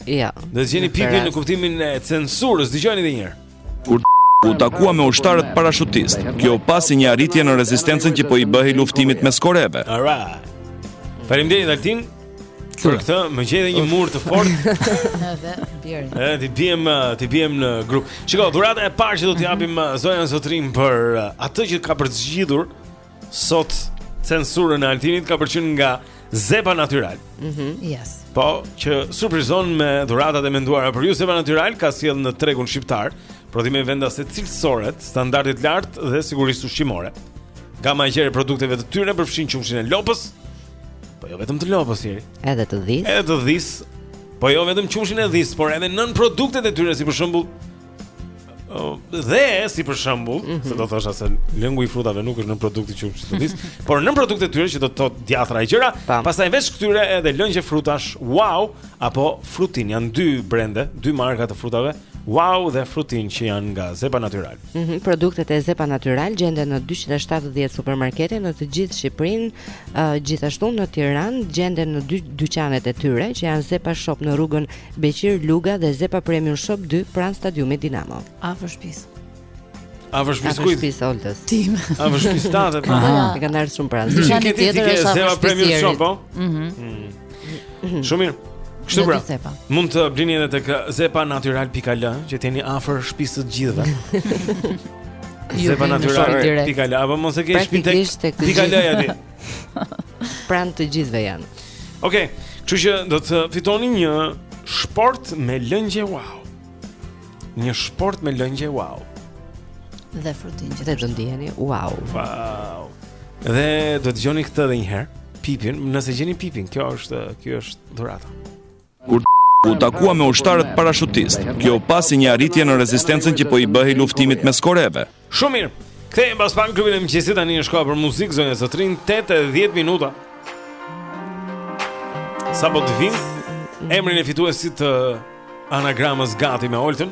Speaker 1: Jo.
Speaker 2: Ja,
Speaker 1: Do gjeni Pipin në kuptimin e censurës, dëgjoni edhe një herë.
Speaker 8: Kur u takua me ushtarët parashutist, kjo u pa si një arritje në rezistencën që po i bëhej luftimit mes Koreve.
Speaker 1: Faleminderit Altin. Për këtë më gjej edhe një mur të fortë.
Speaker 4: Edhe bjeri.
Speaker 1: Edhe t'i biem, t'i biem në grup. Shiko, dhurata e parë që do të japim mm -hmm. zonja zotërinj për atë që ka për të zgjidhur Sot censurën e Altinit ka për qenë nga Zepa Natural. Mhm.
Speaker 4: Mm yes.
Speaker 1: Po, që surprizon me dhuratat e menduara për ju Zepa Natural ka sjellë në tregun shqiptar prodhime vendase cilësore të standardit lartë dhe sigurisë ushqimore. Gama e gjerë e produkteve të tyre përfshin qumshin e lopës, po jo vetëm të lopës, Jeri.
Speaker 2: Edhe të dhisë.
Speaker 1: Edhe të dhisë, po jo vetëm qumshin e dhisë, por edhe nënproduktet e tyre si për shembull dhe si për shembull, mm -hmm. se do thosha se lëngu i frutave nuk është nënprodukt i qumshtit dhisë, por nënproduktet e tyre që do të thotë djathra e gjëra, pastaj veç këtyre edhe lëngje frutash, wow, apo frutin janë dy brende, dy marka të frutave. Wow dhe frutin që janë nga Zepa Natural.
Speaker 2: Mm -hmm, produktet e Zepa Natural gjenden në 270 supermarkete në të gjithë Shqipërinë, uh, gjithashtu në Tiranë gjenden në dy dyqanet e tyre që janë Zepa Shop në rrugën Beqir Luga dhe Zepa Premium Shop 2 pranë stadiumit Dinamo.
Speaker 4: Afër shtëpisë.
Speaker 1: Afër shtëpisë kujt?
Speaker 2: Afër shtëpisë Oltës.
Speaker 4: Tim.
Speaker 1: Afër shtëpisë ta dhe. Po
Speaker 4: ja,
Speaker 2: e kanë ardhur shumë pranë.
Speaker 4: Ti
Speaker 1: ke ti ke Zepa Premium Shop, po?
Speaker 4: Mhm. Mm. Mhm.
Speaker 1: Shumë mirë. Kështu pra. Mund të blini edhe tek zepanatural.al, që t'jeni afër shtëpisë të gjithëve. Zepanatural.al, apo mos e ke shpinë tek
Speaker 2: pika
Speaker 1: al ti.
Speaker 2: Pran të gjithëve janë.
Speaker 1: Okej, okay, kështu që do të fitoni një shportë me lëngje wow. Një shportë me lëngje wow.
Speaker 4: Dhe frutin
Speaker 2: që të ndiheni wow.
Speaker 1: Wow. Dhe do të gjoni këtë edhe një herë. Pipin, nëse gjeni pipin, kjo është, kjo është dhurata.
Speaker 8: Kur u takua me ushtarët parashutistë, kjo pasi një arritje në rezistencën që po i bëhej luftimit mes Koreve.
Speaker 1: Shumë mirë. Kthehemi pas pak në klubin e mëngjesit tani është koha për muzikë zonja zotërinj 8:10 minuta. Sapo të vijmë, emrin e fituesit të anagramës gati me Oltën.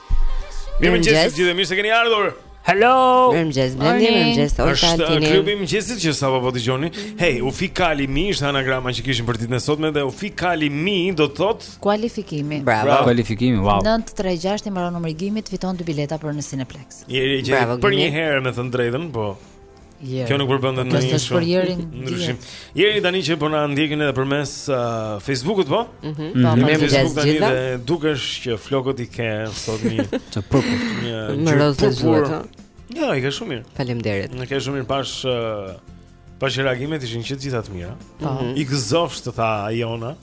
Speaker 1: Mirë
Speaker 2: mëngjes,
Speaker 1: të gjithëve mirë se keni ardhur.
Speaker 3: Hello.
Speaker 2: Mirë mëngjes, Blendi, mirë
Speaker 1: mëngjes, Oltantini.
Speaker 2: Është
Speaker 1: klubi i mëngjesit që sapo po dëgjoni. Hey, u fi kali mi, ishte anagrama që kishim për ditën e sotme dhe u fi kali mi do të thotë
Speaker 4: kualifikimi.
Speaker 1: Bravo, Bravo.
Speaker 3: kualifikimi, wow.
Speaker 4: 936 i mbaron numri i gimit, fiton dy bileta për në Cineplex.
Speaker 1: Jeri,
Speaker 4: Bravo,
Speaker 1: për një herë me thënë të drejtën, po.
Speaker 4: Yeah.
Speaker 1: Kjo nuk përbën
Speaker 4: dhe
Speaker 1: në një
Speaker 4: shumë
Speaker 1: ndryshim. Jeri tani që po na ndjekin edhe përmes uh, Facebook-ut po?
Speaker 2: Mhm.
Speaker 1: Mm
Speaker 2: -hmm.
Speaker 1: mm
Speaker 2: -hmm.
Speaker 1: Facebook tani dhe dukesh që flokët i ke sot një
Speaker 3: të purpur.
Speaker 1: Një
Speaker 2: më rrot të zuar.
Speaker 1: Ja, i ka shumë mirë.
Speaker 2: Faleminderit.
Speaker 1: Ne ka shumë mirë pas uh, pas reagimet ishin të gjitha të mira.
Speaker 2: Mm -hmm.
Speaker 1: I gëzofsh të tha
Speaker 3: Ajona.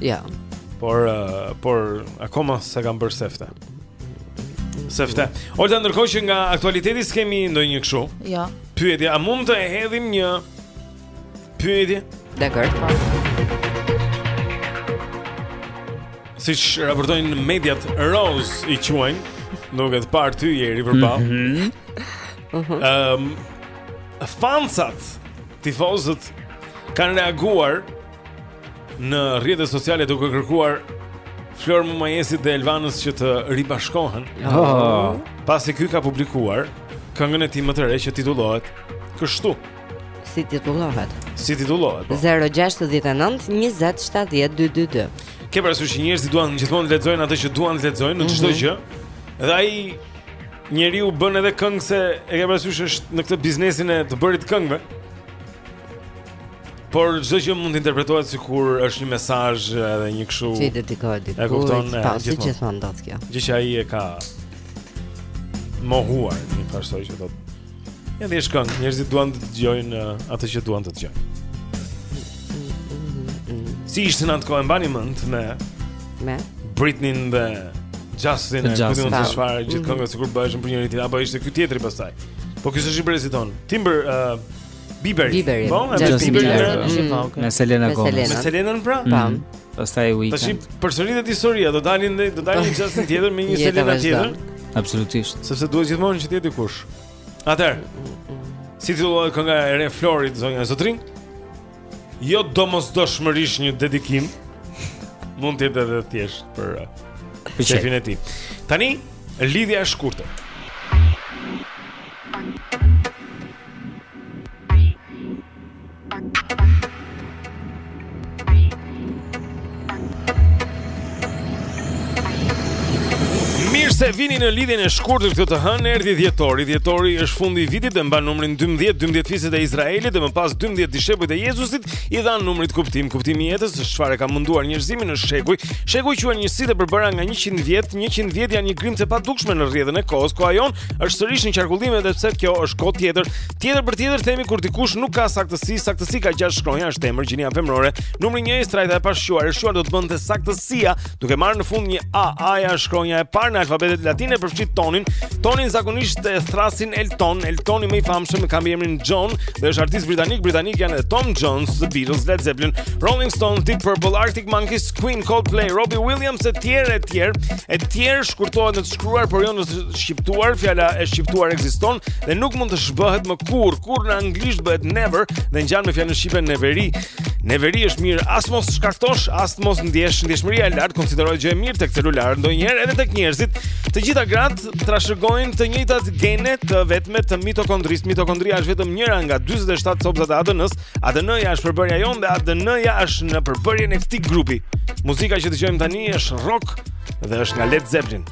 Speaker 3: Ja.
Speaker 1: Jo. Por uh, por akoma s'e kam bërë sefte. Sefte. Olta ndërkohë që nga aktualiteti s'kemi ndonjë kështu.
Speaker 4: Jo.
Speaker 1: Pyetje, a mund të e hedhim një pyetje?
Speaker 2: Dekor.
Speaker 1: Siç raportojnë mediat rozë i quajnë Duke të parë ty Jeri përballë
Speaker 2: mm
Speaker 1: -hmm. uh -huh. um, Fansat Tifozët Kanë reaguar Në rrjetet sociale duke kërkuar Flori Mumajesit dhe Elvanës që të ribashkohen.
Speaker 3: Oh.
Speaker 1: Pasi ky ka publikuar këngën e tij më të re që titullohet kështu.
Speaker 2: Si titullohet?
Speaker 1: Si titullohet? Po.
Speaker 2: 069 20 70 222.
Speaker 1: Ke parasysh që njerëzit duan gjithmonë të lexojnë atë që duan të lexojnë në çdo
Speaker 2: mm -hmm.
Speaker 1: gjë? Dhe ai njeriu bën edhe këngë se e ke parasysh është në këtë biznesin e të bërit këngëve. Por çdo gjë mund të interpretohet sikur është një mesazh edhe një kështu.
Speaker 2: Që i dedikohet diku.
Speaker 1: E kupton, e
Speaker 2: kupton. Po, gjithmonë ndodh kjo.
Speaker 1: Gjë që ai e ka mohuar, një pasojë që thotë. Ja dhe shkon, njerëzit duan të dëgjojnë uh, atë që duan të dëgjojnë. Si ishte në atë kohë mbani mend me
Speaker 2: me
Speaker 1: Britney dhe Justin, e
Speaker 2: kupton
Speaker 1: çfarë gjithë
Speaker 2: mhm.
Speaker 1: këngët sikur bëheshën për njëri tjetrin apo ishte ky tjetri pastaj. Po ky është i brezit Timber uh, Biberi.
Speaker 2: Biberi.
Speaker 1: Po, me
Speaker 2: Justin
Speaker 1: Bieber.
Speaker 2: Bieber.
Speaker 4: Është i
Speaker 2: Mm.
Speaker 4: vogël.
Speaker 3: Me Selena
Speaker 2: Me
Speaker 3: Gomez.
Speaker 2: Selena.
Speaker 1: Me Selenën pra?
Speaker 2: Po. Mm.
Speaker 3: Pastaj
Speaker 1: Tash
Speaker 3: Weekend.
Speaker 1: përsëritet historia, do dalin dhe do dalin një Justin tjetër me një
Speaker 2: Jeta
Speaker 1: Selena
Speaker 2: vazhdon.
Speaker 1: tjetër,
Speaker 3: Absolutisht.
Speaker 1: sepse duhet gjithmonë që të jetë dikush. Atëherë, si titullohet kënga e re Florit zonja e Zotrin? Jo domosdoshmërisht një dedikim. Mund të jetë edhe thjesht për uh,
Speaker 3: Për çe.
Speaker 1: shefin e tij. Tani Lidhja e shkurtër. se vini në lidhjen e shkurtër këtë të hënë erdhi dhjetori. Dhjetori është fundi i vitit dhe mban numrin 12, 12 fiset e Izraelit dhe më pas 12 dishepujt e Jezusit i dhanë numrit kuptim. Kuptimi i jetës është çfarë e ka munduar njerëzimin në shekuj. Shekuj quhen njësitë e përbëra nga 100 vjet, 100 vjet janë një grimcë e padukshme në rrjedhën e kohës koha jonë është sërish në qarkullim edhe pse kjo është kohë tjetër. Tjetër për tjetër themi kur dikush nuk ka saktësi, saktësi ka gjashtë shkronja, është emër gjinia femërore. Numri njëjës trajta e pashquar, e shquar do të bënte saktësia, duke marrë në fund një A, A-ja është shkronja e parë në alfabetet latine përfshi tonin. Tonin zakonisht e thrasin Elton, Eltoni më i famshëm ka mbiemrin John, dhe është artist britanik, britanik janë edhe Tom Jones, The Beatles, Led Zeppelin, Rolling Stones, Deep Purple, Arctic Monkeys, Queen, Coldplay, Robbie Williams e tjerë e tjerë, e tjerë shkurtohet në të shkruar, por jo në shqiptuar, fjala e shqiptuar ekziston dhe nuk mund të zhbëhet më kurr. Kurr në anglisht bëhet never dhe ngjan me fjalën shqipe neveri. Neveri është mirë, as mos shkaktosh, as mos ndjesh ndjeshmëria e lartë, konsiderohet gjë e mirë tek celularët ndonjëherë edhe tek njerëzit. Të gjitha gratë trashëgojnë të njëjtat gene të vetme të mitokondrisë. Mitokondria është vetëm njëra nga 47 copëzat e ADN-s. ADN-ja është përbërja jonë dhe ADN-ja është në përbërjen e këtij grupi. Muzika që dëgjojmë tani është rock dhe është nga Led Zeppelin.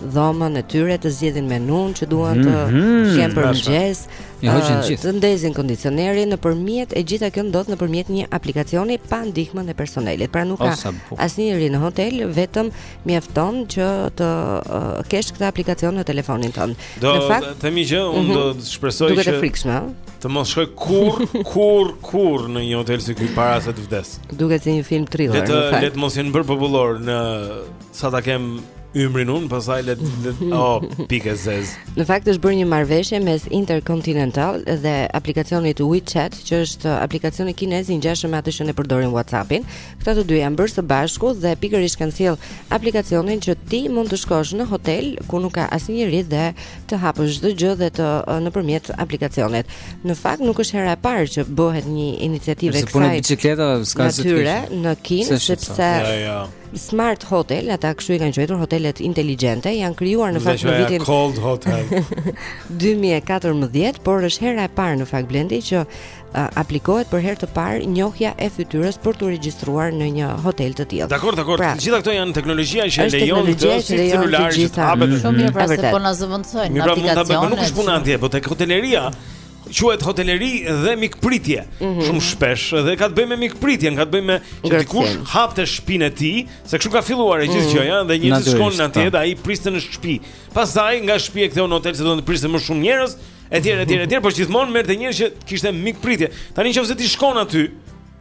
Speaker 2: dhomën e tyre të zgjedhin menunë që duan të
Speaker 3: mm -hmm,
Speaker 2: kenë për mëngjes. Të ndezin kondicionerin nëpërmjet e gjitha kjo ndodh nëpërmjet një aplikacioni pa ndihmën e personelit. Pra nuk ka asnjeri në hotel, vetëm mjafton që të uh, kesh këtë aplikacion në telefonin tënd.
Speaker 1: Do
Speaker 2: në fakt,
Speaker 1: themi që unë
Speaker 2: mm -hmm,
Speaker 1: do mhm. të shpresoj që
Speaker 2: të frikshme,
Speaker 1: Të mos shkoj kurrë, kurrë, kurrë në një hotel si ky para se të vdes.
Speaker 2: Duket si një film thriller, në fakt.
Speaker 1: Le të mos jenë bërë popullor në Sa ta kem ymrin unë, pasaj le të oh, pikë zez.
Speaker 2: Në fakt është bërë një marrëveshje mes Intercontinental dhe aplikacionit WeChat, që është aplikacioni kinez i ngjashëm me atë që ne përdorim WhatsApp-in. Këta të dy janë bërë së bashku dhe pikërisht kanë sjell aplikacionin që ti mund të shkosh në hotel ku nuk ka asnjeri dhe të hapësh çdo gjë dhe të nëpërmjet aplikacionit. Në fakt nuk është hera e parë që bëhet një iniciativë
Speaker 3: si kjo.
Speaker 2: Sepse punë
Speaker 3: bicikleta s'ka zgjidhje.
Speaker 2: Në
Speaker 3: Kinë
Speaker 2: sepse
Speaker 1: ja, ja.
Speaker 2: Smart Hotel, ata kështu i kanë quajtur hotelet inteligjente, janë krijuar në fakt në vitin 2014, por është hera e parë në fakt Blendi që uh, aplikohet për herë të parë njohja e fytyrës për t'u regjistruar në një hotel të tillë.
Speaker 1: Dakor, dakor.
Speaker 2: Pra,
Speaker 1: gjitha këto janë teknologjia që lejon
Speaker 2: të
Speaker 1: si celularin që të hapet.
Speaker 4: Shumë mirë, pra se po na zëvendësojnë
Speaker 1: aplikacionet.
Speaker 4: Mirë,
Speaker 1: pra mund ta
Speaker 4: bëjmë,
Speaker 1: nuk është puna atje, po tek hoteleria quhet hoteleri dhe mikpritje.
Speaker 2: Mm -hmm.
Speaker 1: Shumë shpesh dhe ka të bëjë me mikpritjen, ka të bëjë me që dikush hapte shpinë e tij, se kështu ka filluar e gjithë
Speaker 2: mhm.
Speaker 1: gjëja mm -hmm. dhe njerëzit shkonin atje
Speaker 3: po.
Speaker 1: dhe ai priste në shtëpi. Pastaj nga shtëpia e ktheu në hotel se do të priste më shumë njerëz, etj etj etj, por gjithmonë merrte njerëz që të kishte mikpritje. Tani qoftë se ti shkon aty,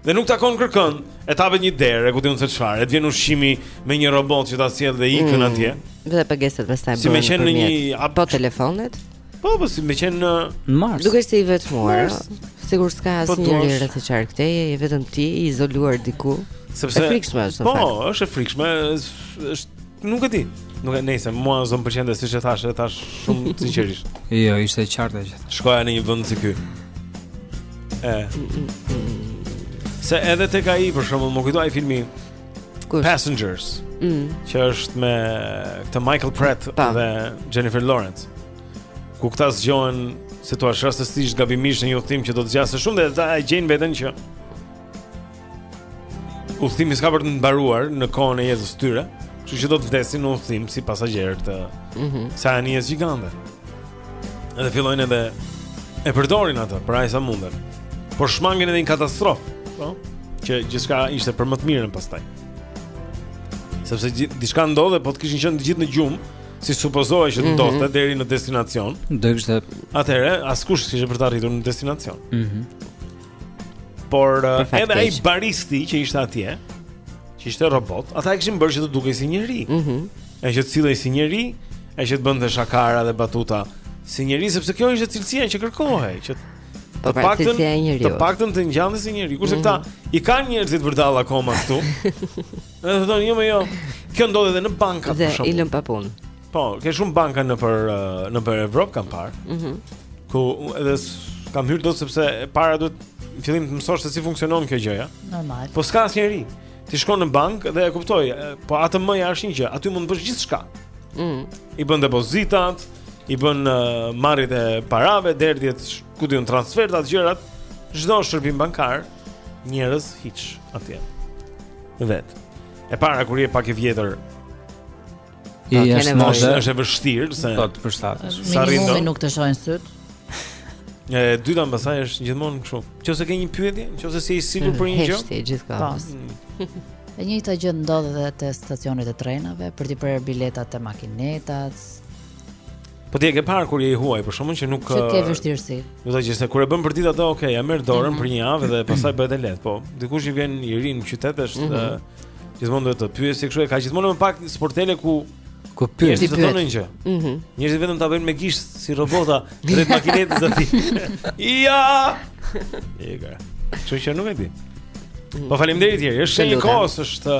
Speaker 1: Dhe nuk takon kërkënd, e t'hapet një derë, ku di unë se çfarë. E t'vjen ushqimi me një robot që ta sjell dhe ikën
Speaker 2: mm.
Speaker 1: atje.
Speaker 2: Dhe pagesat pastaj bëhen.
Speaker 1: Si me qenë në një app
Speaker 2: apo telefonet.
Speaker 1: Po, po si me qenë në
Speaker 3: Mars.
Speaker 2: Dukesh i vetmuar, sikur s'ka
Speaker 1: po, asnjeri
Speaker 2: rreth e qark këtej, je vetëm ti i izoluar diku.
Speaker 1: Sepse
Speaker 2: e frikshme është.
Speaker 1: Po, është e frikshme, është Nuk e di. Nuk e nejse, mua s'do më pëlqente dhe siç e thashë, e thash shumë sinqerisht.
Speaker 3: Jo, ishte e qartë që. Të
Speaker 1: shkoja në një vend si ky. E. Se edhe tek ai për shembull, m'u kujtua filmi
Speaker 2: Kush?
Speaker 1: Passengers.
Speaker 2: Mm.
Speaker 1: Që është me këtë Michael Pratt
Speaker 2: pa.
Speaker 1: dhe Jennifer Lawrence. Ku këta zgjohen situatë rastësisht gabimisht në një udhtim që do të zgjasë shumë dhe ata e gjejnë veten që Udhëtimi s'ka për të mbaruar në kohën e jetës së tyre, kështu që do të vdesin në udhëtim si pasagjerë të
Speaker 2: mm
Speaker 1: -hmm. asaj anijes gjigante. Edhe fillojnë edhe e përdorin atë për aq sa munden. Por shmangin edhe një katastrofë, po, që gjithçka ishte për më të mirën pastaj. Sepse diçka ndodhe, po të kishin qenë të gjithë në gjumë, si supozohej që të ndodhte mm -hmm. deri në destinacion.
Speaker 3: Do ishte
Speaker 1: atëherë askush s'kishte për të arritur në destinacion.
Speaker 3: Mhm.
Speaker 1: Mm Por uh, edhe ai baristi që ishte atje, që ishte robot, ata e kishin bërë që të dukej si njeri.
Speaker 2: Mhm.
Speaker 1: Mm e që të sillej si njeri, e që të bënte shakara dhe batuta si njeri sepse kjo ishte cilësia që kërkohej, që
Speaker 2: Po,
Speaker 1: të
Speaker 2: pra,
Speaker 1: paktën të paktën të ngjante si njeri. Kurse këta mm -hmm. i kanë njerëzit vërdallë akoma këtu. Edhe thonë jo më jo. Kjo ndodh edhe në banka për
Speaker 2: shkak.
Speaker 1: Dhe
Speaker 2: i lën pa punë.
Speaker 1: Po, ke shumë banka nëpër nëpër Evropë kam parë.
Speaker 2: Mhm.
Speaker 1: Mm ku edhe s'kam hyrë dot sepse e para duhet në fillim të mësosh se si funksionon kjo gjëja.
Speaker 4: Normal.
Speaker 1: Po s'ka asnjeri. Ti shkon në bankë dhe e kuptoj, po ATM-ja është një gjë. Aty mund të bësh gjithçka.
Speaker 2: Mhm.
Speaker 1: Mm I bën depozitat, i bën uh, marrjet e parave, derdhjet, ku di unë transfertat, gjërat, çdo shërbim bankar, njerëz hiç atje. Vetë. E para kur je pak i vjetër,
Speaker 2: Je
Speaker 3: jashtë
Speaker 2: mos
Speaker 1: është e vështirë se
Speaker 3: do të përshtatesh.
Speaker 1: Sa rrindo?
Speaker 4: Minimumi nuk të shohin syt.
Speaker 1: E dyta më pastaj është gjithmonë kështu. Nëse ke një pyetje, nëse s'je i sigurt për një gjë,
Speaker 2: heshti gjithkohës. Po.
Speaker 4: E njëjta gjë ndodh edhe te stacionet e trenave për të prerë biletat te makinetat.
Speaker 1: Po ti e ke parë kur je i huaj, për shkakun që nuk
Speaker 4: që ke
Speaker 1: eh,
Speaker 4: vështirësi.
Speaker 1: Do të thotë se kur e bën përditë atë, okay, ia merr dorën
Speaker 4: mhm.
Speaker 1: për një javë dhe pastaj bëhet e lehtë. Po, dikush që vjen i ri në qytet është
Speaker 2: mm
Speaker 1: -hmm. uh, gjithmonë duhet të pyesë kështu e ka gjithmonë më pak sportele ku
Speaker 3: ku pyet
Speaker 1: të thonë një gjë. Ëh.
Speaker 2: Mhm.
Speaker 1: Njerëzit vetëm ta bëjnë me gisht si robota drejt makinetës aty. Ja. Ega. Ço që nuk e di. Po faleminderit tjerë, është një kohë është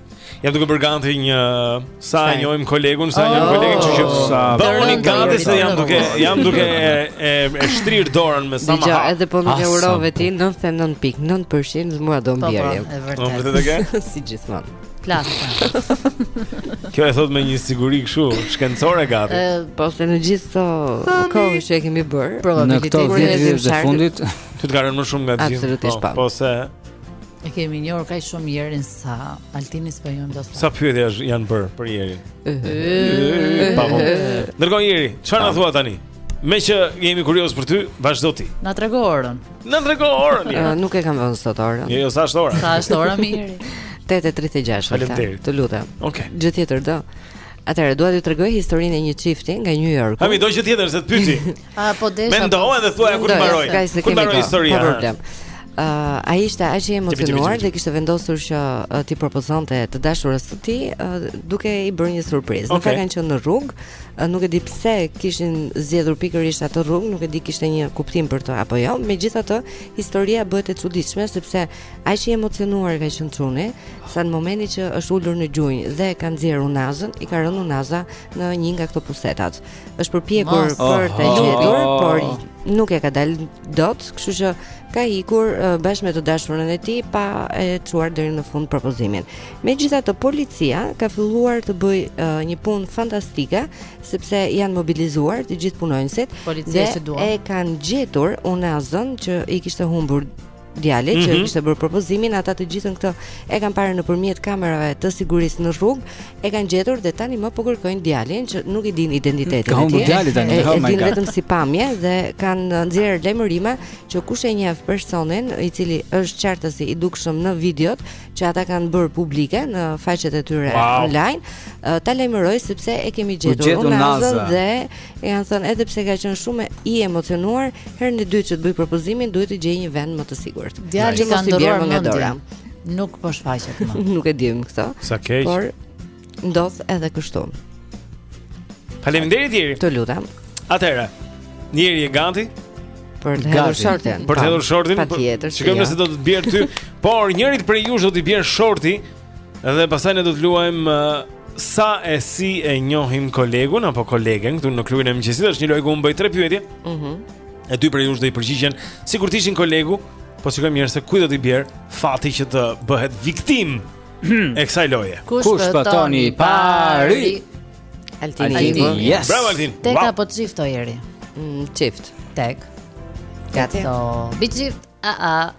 Speaker 1: Jam duke bërë gati një sa e njohim kolegen, sa e njohim
Speaker 4: oh.
Speaker 1: kolegen, kështu që
Speaker 4: sa.
Speaker 1: Bëni
Speaker 4: gati
Speaker 1: se jam duke jam duke e e shtrirë dorën me sa më. Ja,
Speaker 2: edhe po
Speaker 1: më
Speaker 2: urove ti 99.9% mua do
Speaker 4: po, po,
Speaker 2: më
Speaker 4: bjerë. Po,
Speaker 1: me vërtet e ke?
Speaker 2: Si gjithmonë.
Speaker 4: Plasa.
Speaker 1: Kjo e thotë me një siguri kështu, shkencore gati.
Speaker 2: Po se në gjithë këto kohë që e kemi bërë, probabiliteti i
Speaker 3: fundit,
Speaker 1: ty të ka rënë më shumë nga gjithë.
Speaker 2: Po,
Speaker 1: po se
Speaker 4: E kemi një orë ka i shumë jerin sa Altini s'po ju ndosë
Speaker 1: Sa pyetje i janë bërë për jerin Pamo Ndërkohë Jeri, çfarë na thua tani? Meqë jemi kuriozë për ty, vazhdo ti
Speaker 4: Na trego orën
Speaker 1: Na trego orën ja.
Speaker 2: Nuk e kam vënë sot orën
Speaker 1: Jo, jo, sa është ora
Speaker 4: Sa është ora mi Jeri
Speaker 2: 8.36
Speaker 1: Faleminderit
Speaker 2: Të lutem
Speaker 1: Ok
Speaker 2: Gjë tjetër do Atëherë dua t'ju tregoj historinë e një çifti nga New York.
Speaker 1: Ha mi do gjë tjetër se të pyeti.
Speaker 4: A po deshe.
Speaker 1: Mendoje dhe thuaj kur
Speaker 2: mbaroi.
Speaker 1: Kur
Speaker 2: mbaron
Speaker 1: historia.
Speaker 2: Pa problem. Uh, ai ishte aq i emocionuar dhe kishte vendosur që uh, t'i propozonte të dashurës të tij uh, duke i bërë një surprizë. Okay. Nuk ka kanë qenë në rrugë, uh, nuk e di pse kishin zgjedhur pikërisht atë rrugë, nuk e di kishte një kuptim për ta apo jo. Megjithatë, historia bëhet e çuditshme sepse aq i emocionuar ka qenë çuni, sa në momentin që është ulur në gjunjë dhe ka nxjerrë unazën, i ka rënë unaza në një nga këto pusetat. është përpjekur për
Speaker 3: ta
Speaker 2: gjetur, por nuk ia ka dalë dot, kështu që ka ikur bashkë me të dashurën e tij pa e çuar deri në fund propozimin. Megjithatë policia ka filluar të bëjë uh, një punë fantastike sepse janë mobilizuar të gjithë punonjësit dhe e kanë gjetur unazën që i kishte humbur djalit mm -hmm. që
Speaker 1: mhm.
Speaker 2: kishte bërë propozimin, ata të gjithën këtë e kanë parë nëpërmjet kamerave të sigurisë në rrugë, e kanë gjetur dhe tanimë po kërkojnë djalin që nuk ia dinë identitetin e tij.
Speaker 3: Ka humbur djali tani,
Speaker 2: e,
Speaker 3: oh
Speaker 2: e
Speaker 3: dinë
Speaker 2: vetëm si pamje dhe kanë nxjerrë lajmërime që kush e njeh personin i cili është qartësisht i dukshëm në videot që ata kanë bërë publike në faqet e tyre
Speaker 3: wow.
Speaker 2: online, ta lajmërojë sepse e kemi gjetur unazën dhe E kanë thënë edhe pse ka qenë shumë i emocionuar, herën e dytë që të bëj propozimin duhet të gjejë një vend më të sigurt.
Speaker 9: Djalë
Speaker 2: mos i bjerë më nga dora.
Speaker 9: Nuk po shfaqet më.
Speaker 2: Nuk e dim këtë.
Speaker 1: Sa keq.
Speaker 2: Por ndodh edhe kështu.
Speaker 1: Faleminderit Jeri.
Speaker 2: Të lutem.
Speaker 1: Atëherë, Jeri, je gati
Speaker 2: për të hedhur shortin.
Speaker 1: Për të hedhur shortin.
Speaker 2: Patjetër.
Speaker 1: Shikojmë nëse do të të bjerë ty, por njërit prej jush do t'i bjerë shorti Dhe pastaj ne do të luajmë uh, sa e si e njohim kolegun apo kolegen këtu në klubin e mëngjesit është një lojë ku unë bëj tre pyetje.
Speaker 2: Mhm.
Speaker 1: Mm e dy prej jush do i përgjigjen sikur të ishin kolegu, po shikojmë mirë se kujt do t'i bjerë fati që të bëhet viktimë e kësaj loje.
Speaker 9: Kush shpëton i pari?
Speaker 2: Altini.
Speaker 9: Altini.
Speaker 2: Yes.
Speaker 1: Bravo Altin.
Speaker 9: Tek
Speaker 1: wow.
Speaker 9: apo çift, o Jeri?
Speaker 2: Mm, çift.
Speaker 9: Tek. Gato. Bie çift. A a.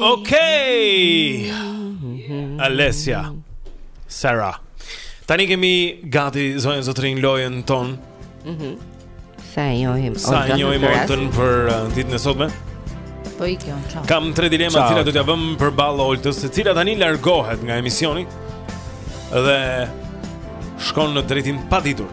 Speaker 1: Okej. Alesia. Sara. Tani kemi gati zonja e zotërinj lojën tonë.
Speaker 2: Mhm. Mm Sa e njohim Oltën
Speaker 1: Sa e njohim Oltën për uh, ditën e sotme
Speaker 4: Po i kjo, qa
Speaker 1: Kam tre dilema të cilat do t'ia vëmë përballë Oltës e cila tani largohet nga emisioni Dhe shkon në drejtim të
Speaker 3: paditur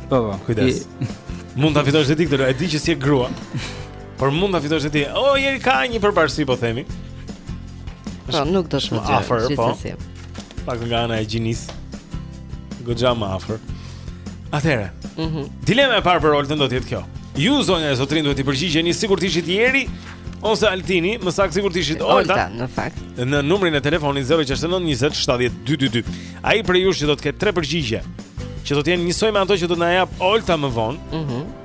Speaker 3: Po, po.
Speaker 1: Kujdes. Mund ta fitosh ti këtë, e di që s'je grua. Por mund ta fitosh ti. O, oh, Jeri ka një përparësi po themi.
Speaker 2: Po, nuk do të thotë.
Speaker 1: Afër, po. Pak nga ana e gjinisë. Goxha më afër. Atëherë.
Speaker 2: Mhm.
Speaker 1: Mm Dilema e parë për Oltën do të jetë kjo. Ju zonja e zotërinj duhet të përgjigjeni sikur të ishit Jeri ose Altini, më saktë sikur të ishit Olta.
Speaker 2: Olta, në fakt.
Speaker 1: Në numrin e telefonit 069 20 70 222. Ai prej jush që do të ketë tre përgjigje, që do të jenë njësoj me ato që do të na japë Olta më vonë.
Speaker 2: Mhm.
Speaker 1: Mm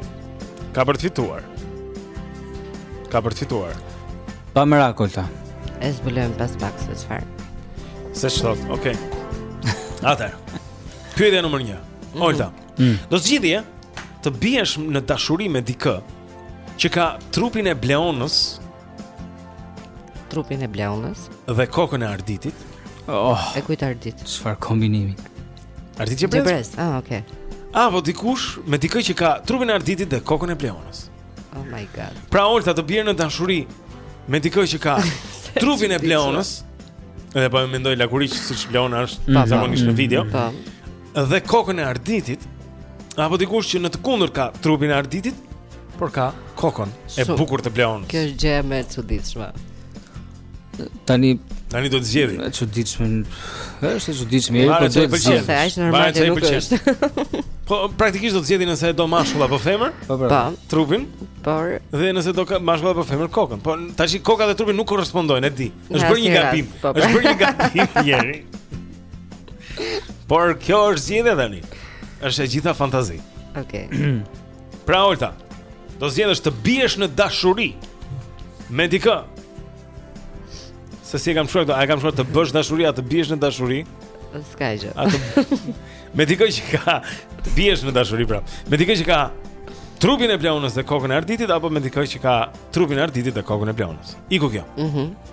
Speaker 1: ka për të fituar. Ka për të fituar.
Speaker 3: Pa merak Olta.
Speaker 2: E zbulojmë pas pak se çfarë.
Speaker 1: Se çfarë? Okej. Okay. Atëherë. Pyetja numër 1. Mm -hmm. Olta.
Speaker 3: Mm -hmm.
Speaker 1: Do zgjidhje të biesh në dashuri me dikë që ka trupin e Bleonës
Speaker 2: Trupin e Bleonës
Speaker 1: dhe kokën e Arditit.
Speaker 3: Oh,
Speaker 2: e kujt Ardit?
Speaker 3: Çfarë kombinimi?
Speaker 1: Ardit
Speaker 2: Gjebresë. Ah, okay.
Speaker 1: Apo dikush me dikë që ka trupin e Arditit dhe kokën e Bleonës.
Speaker 2: Oh my god.
Speaker 1: Pra Olta të bjerë në dashuri me dikë që ka trupin e Bleonës. Dhe po e mendoj lakuriq siç Bleona është zakonisht në video.
Speaker 2: Po.
Speaker 1: dhe kokën e Arditit, apo dikush që në të kundërt ka trupin e Arditit, por ka kokën e bukur të Bleonës.
Speaker 2: Kjo është gjëja më e çuditshme.
Speaker 3: Tani
Speaker 1: tani do të zgjedhim.
Speaker 3: E çuditshme. Është e çuditshme, mirë,
Speaker 1: po
Speaker 3: do të zgjedhim.
Speaker 2: Është aq normal që nuk është.
Speaker 1: Po praktikisht do të zgjedhim nëse do mashkull apo femër?
Speaker 3: Po, po.
Speaker 2: po.
Speaker 1: Trupin?
Speaker 2: Po.
Speaker 1: Dhe nëse do mashkull apo femër kokën. Po tash koka dhe trupi nuk korrespondojnë, e di. Është bërë një gabim.
Speaker 2: Po,
Speaker 1: është bërë një gabim, Jeri. Por kjo është zgjedhja tani. Është e gjitha fantazi. Okej.
Speaker 2: Okay.
Speaker 1: pra Olta, do zgjedhësh të biesh në dashuri me dikë. Se si e kam shkruar këtu, a e kam shkruar të bësh dashuri a të biesh në dashuri?
Speaker 2: S'ka gjë.
Speaker 1: A me dikë që ka të biesh në dashuri pra. Me dikë që ka trupin e Bleonës dhe kokën e Arditit apo me dikë që ka trupin e Arditit dhe kokën e Bleonës. Iku kjo.
Speaker 2: Mhm.
Speaker 3: Mm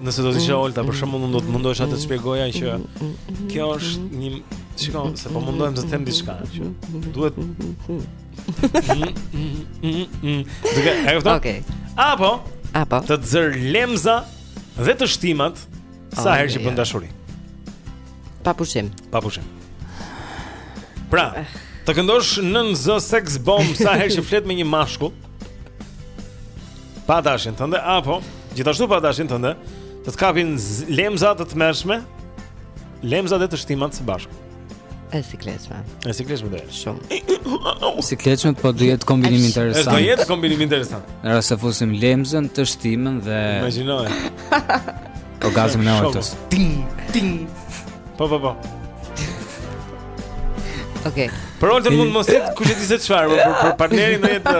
Speaker 1: Nëse do të isha Olta, për shembull, unë do të mundohesha të shpjegoja që kjo është një, shikoj, se po mundohem të them diçka që duhet. Duke, e kupton?
Speaker 2: Okej.
Speaker 1: Apo,
Speaker 2: apo.
Speaker 1: Të zër lemza dhe teshtimat sa
Speaker 2: oh,
Speaker 1: herë që bën dashuri.
Speaker 2: Pa pushim.
Speaker 1: Pa pushim. Pra, eh. të këndosh nën zë sex bomb sa herë që flet me një mashkull. Pa dashjen tënde, apo Gjithashtu pa dashjen tënde Të të kapin lemza të tmerrshme Lemza dhe teshtimat së bashku
Speaker 2: E sikletshme
Speaker 1: E sikletshme dhe
Speaker 2: Shumë E
Speaker 3: sikletshme, po do jetë kombinim
Speaker 1: interesant E
Speaker 3: do
Speaker 1: jetë kombinim interesant
Speaker 3: Në rast se fusim lemzën teshtimën dhe
Speaker 1: Imagjinoj
Speaker 3: Orgazëm
Speaker 1: në
Speaker 3: ortës
Speaker 1: Ting, ting Po po po.
Speaker 2: Okej. Okay.
Speaker 1: Për Oltën mund mos jetë kush e di se çfarë, por për, për partnerin do jetë.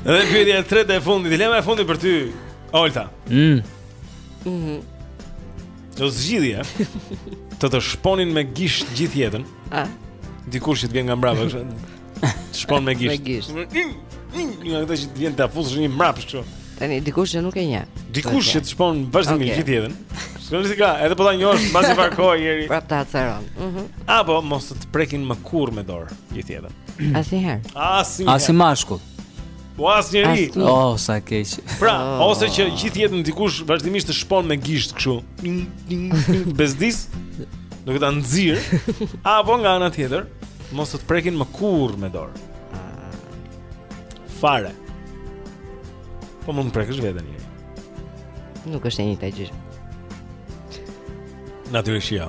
Speaker 1: Dhe pyetja e tretë e fundit, dilema e fundit për ty, Olta.
Speaker 3: Mm.
Speaker 2: Mhm.
Speaker 1: Do zgjidhje. Të të shponin me gisht gjithë jetën.
Speaker 2: A.
Speaker 1: Dikush që të vjen nga mbrapa, kështu. Shpon me gisht.
Speaker 2: Me gisht.
Speaker 1: Nga këta që të vjen të afusë nga mbrapa shkë
Speaker 2: Tani, dikush që nuk e njeh
Speaker 1: Dikush që të shpon vazhdimisht
Speaker 2: okay.
Speaker 1: gjithë jetën Shkon në si ka, edhe po ta njohësh mbas një farë kohe njeri
Speaker 2: Prap të acaron mm -hmm.
Speaker 1: Apo, mos të prekin më kurrë me dorë gjithë jetën
Speaker 2: Asnjëherë
Speaker 1: Asnjëherë
Speaker 3: Asnjë mashkull
Speaker 1: Po
Speaker 2: asnjeri.
Speaker 3: Oh, sa keq.
Speaker 1: Pra,
Speaker 2: oh.
Speaker 1: ose që gjithë jetën dikush vazhdimisht të shpon me gisht kështu. Të bezdis. Duke ta nxirë, apo nga ana tjetër, mos të prekin më kurrë me dorë. Fare. Po mund të prekësh veten njeri.
Speaker 2: Nuk është e njëjta gjë.
Speaker 1: Natyrisht jo.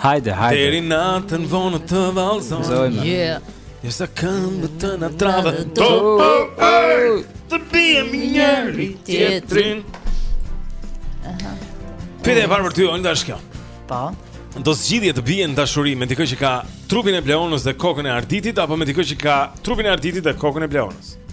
Speaker 3: Hajde, hajde.
Speaker 1: Deri natën vonë të
Speaker 3: vallëzojmë.
Speaker 4: Yeah.
Speaker 1: Ja sa këmbë të na trave do po të biem njëri tjetrin. Aha. Pyetja e parë për ty, Olta, është kjo.
Speaker 4: Po.
Speaker 1: Do zgjidhje të bije në dashuri me dikë që ka trupin e Bleonës dhe kokën e Arditit apo me dikë që ka trupin e Arditit dhe kokën e Bleonës?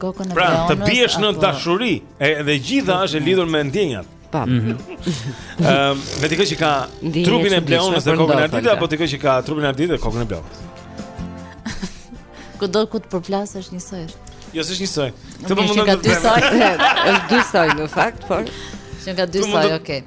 Speaker 4: Kokën e
Speaker 1: pra,
Speaker 4: Pra,
Speaker 1: të biesh në dashuri, edhe gjitha është e lidhur me ndjenjat.
Speaker 2: Po.
Speaker 1: Mhm. Ehm, me dikë që ka trupin e Bleonës dhe kokën e
Speaker 2: Ardit
Speaker 1: apo dikë që ka trupin e Ardit dhe kokën e Bleonës.
Speaker 4: Kudo ku të përplasësh një soj?
Speaker 1: Jo, s'është një soj.
Speaker 4: Kjo
Speaker 1: po
Speaker 4: mund
Speaker 1: të
Speaker 4: ketë
Speaker 1: dy
Speaker 4: soj.
Speaker 2: Është dy soj në fakt, por
Speaker 4: që nga dy soj, okay.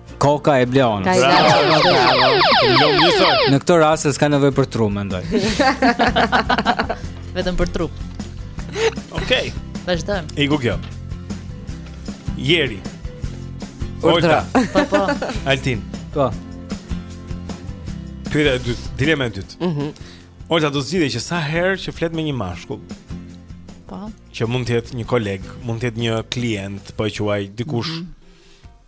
Speaker 4: Koka e Bleonës.
Speaker 3: Në këtë rast s'ka nevojë për trup, mendoj.
Speaker 4: Vetëm për tru.
Speaker 1: Okej.
Speaker 4: Okay.
Speaker 1: Vazhdon. I ku kjo? Jeri. Olta.
Speaker 4: Po po.
Speaker 1: Altin.
Speaker 3: Po.
Speaker 1: Pyetja e dytë, dilema e dytë.
Speaker 2: Mhm.
Speaker 1: Mm Olta do zgjidhje që sa herë që flet me një mashkull.
Speaker 4: Po.
Speaker 1: Që mund të jetë një koleg, mund të jetë një klient, po e quaj dikush. Mm -hmm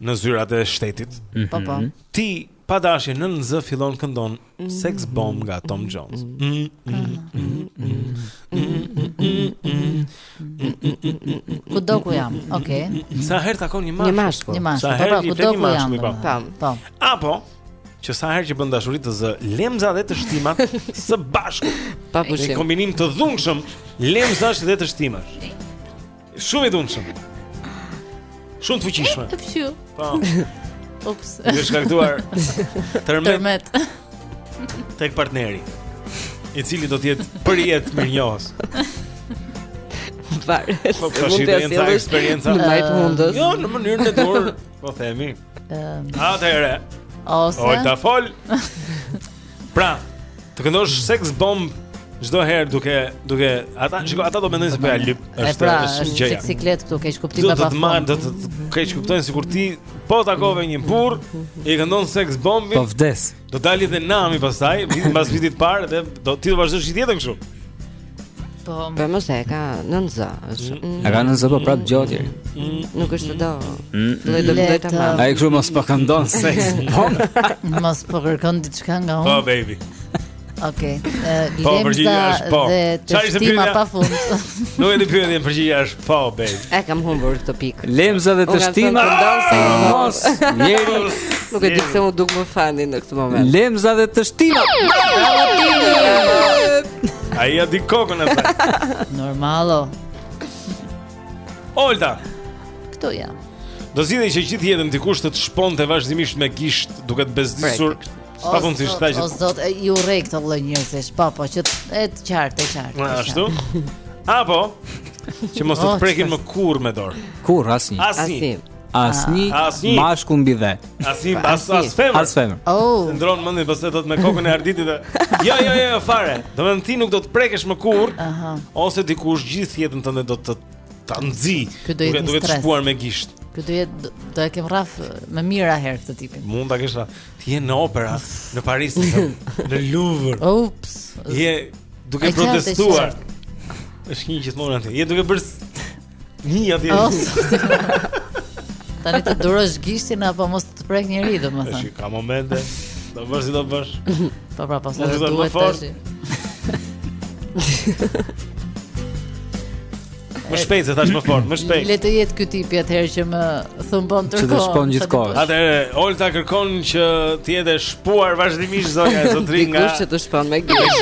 Speaker 1: në zyrat e shtetit. Mhm.
Speaker 4: Po po.
Speaker 1: Ti pa dashje nën zë fillon këndon mhm. Sex Bomb nga Tom mhm. Jones.
Speaker 4: Kudo ku jam? Okej.
Speaker 1: Sa herë takon një mashkull?
Speaker 2: Një
Speaker 1: mashkull,
Speaker 4: një mashkull.
Speaker 1: Sa
Speaker 4: po,
Speaker 1: herë
Speaker 4: po, kudo ku jam?
Speaker 1: Po.
Speaker 2: po.
Speaker 4: Po.
Speaker 1: Apo që sa herë që bën dashuri të zë lemza dhe teshtimat së bashku.
Speaker 2: Pa pushim.
Speaker 1: Një kombinim të dhunshëm lemzash dhe teshtimash. Shumë i dhunshëm. Shumë të fuqishme.
Speaker 4: Të fuqishme.
Speaker 1: Po.
Speaker 4: Ups.
Speaker 1: I shkaktuar tërmet.
Speaker 4: Tërmet.
Speaker 1: Tek partneri. I cili do të jetë për jetë mirënjohës.
Speaker 2: Varet.
Speaker 1: Po kjo është
Speaker 2: një
Speaker 1: eksperiencë.
Speaker 2: E mbajtur mend.
Speaker 1: Jo, në mënyrën e duhur. Po themi.
Speaker 4: Ehm.
Speaker 1: Atëherë.
Speaker 4: Ose.
Speaker 1: Olta fol. Pra, të këndosh sex bomb çdo herë duke duke ata shiko ata do mendojnë se po ja lyp është
Speaker 4: pra,
Speaker 1: është
Speaker 4: gjë.
Speaker 1: Është
Speaker 4: siklet këtu
Speaker 1: keqkuptim
Speaker 4: pa fund.
Speaker 1: Do të marr do të keqkuptojnë sikur ti po takove një burrë i këndon sex bombin.
Speaker 3: Po vdes.
Speaker 1: Do dalë edhe nami pastaj, mbas vitit të parë dhe do ti do vazhdosh gjithë jetën kështu.
Speaker 4: Po.
Speaker 2: Po mos e ka nën zë. Mm.
Speaker 3: E ka nën zë po prapë dëgjohet. Mm.
Speaker 2: Nuk është do.
Speaker 3: Mm.
Speaker 2: Do të
Speaker 4: bëj
Speaker 2: tamam.
Speaker 3: Ai kështu mos po këndon seks. Po.
Speaker 4: Mos po kërkon diçka nga unë.
Speaker 1: Po baby.
Speaker 4: Okej.
Speaker 1: Po
Speaker 4: përgjigja
Speaker 1: është po. Çfarë ishte pyetja
Speaker 4: pa fund?
Speaker 1: Nuk e di pyetjen, përgjigja është po baby.
Speaker 2: E kam humbur këtë pikë.
Speaker 3: Lemza dhe
Speaker 2: teshtima.
Speaker 3: Mos. Njeri.
Speaker 2: Nuk e di pse u duk më fani në këtë moment.
Speaker 3: Lemza dhe teshtima.
Speaker 1: Ai e di kokën e
Speaker 4: të Normal
Speaker 1: Olta
Speaker 4: Këtu jam
Speaker 1: Do zgjidhje që gjithë jetën dikush të të shponte vazhdimisht me gisht duke të bezdisur Pafundësisht
Speaker 4: O zot, i urrej këtë lloj njerëzish Pa po, e qartë, e qartë Në
Speaker 1: ashtu Apo Që mos të të oh,
Speaker 4: prekin
Speaker 1: më kurrë me dorë
Speaker 3: Kurrë, asnjë
Speaker 1: Asnjë
Speaker 3: Asnjë
Speaker 1: Asnjë.
Speaker 3: mashkull mbi dhe.
Speaker 1: Asnjë as as femër.
Speaker 3: As femër.
Speaker 4: Oh.
Speaker 1: Të ndrron mendja pastaj thot me kokën e Arditit. e, Jo, jo, jo, jo, fare. Domethënë ti nuk do të prekesh më kurrë
Speaker 4: Aha.
Speaker 1: ose dikush gjithë jetën tënde do të ta nxi.
Speaker 4: Ky do jetë
Speaker 1: duke-
Speaker 4: një
Speaker 1: duke të
Speaker 4: stres.
Speaker 1: shpuar me gisht.
Speaker 4: Ky do jetë do- do e kem rraf me mijëra herë këtë tipin.
Speaker 1: Mund ta kesh ra- ti je në opera në Paris, në Louvre.
Speaker 4: Ups.
Speaker 1: Je duke
Speaker 4: E qartë, e
Speaker 1: protestuar.
Speaker 4: qartë.
Speaker 1: Është një gjithmonë aty. Je duke bërë s- Një ja
Speaker 4: vjen. Tani të durosh gishtin apo mos të prek njeri, domethënë.
Speaker 1: Tash ka momente. Do bësh si do bësh.
Speaker 4: Po pra, po sa
Speaker 1: do të
Speaker 4: duhet tash.
Speaker 1: Më shpejt se thash më fort, më shpejt.
Speaker 4: Le të jetë ky tipi atëherë që më thumbon tërkohë.
Speaker 3: Që të shpon gjithkohë.
Speaker 1: Atëherë Olta kërkon që të jetë shpuar vazhdimisht zonja e zotërinj nga.
Speaker 2: Dikush që të shpon me gisht.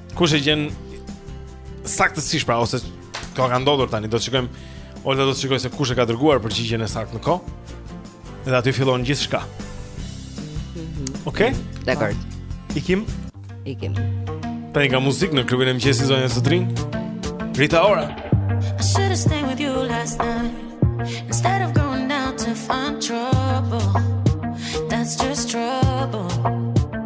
Speaker 1: Kush e gjen saktësisht pra se ça ka ndodhur tani do të shikojmë Olta do të shikojë se kush e ka dërguar përgjigjen e saktë në kohë. Dhe aty fillon gjithçka. Mhm. Okej. Okay?
Speaker 2: Dakor.
Speaker 1: Ikim.
Speaker 2: Ikim.
Speaker 1: Tani ka muzikë në klubin e mëngjesit zonja zotërinj. Rita Ora.
Speaker 9: I should have stayed with you last night instead of going out to find trouble. That's just trouble.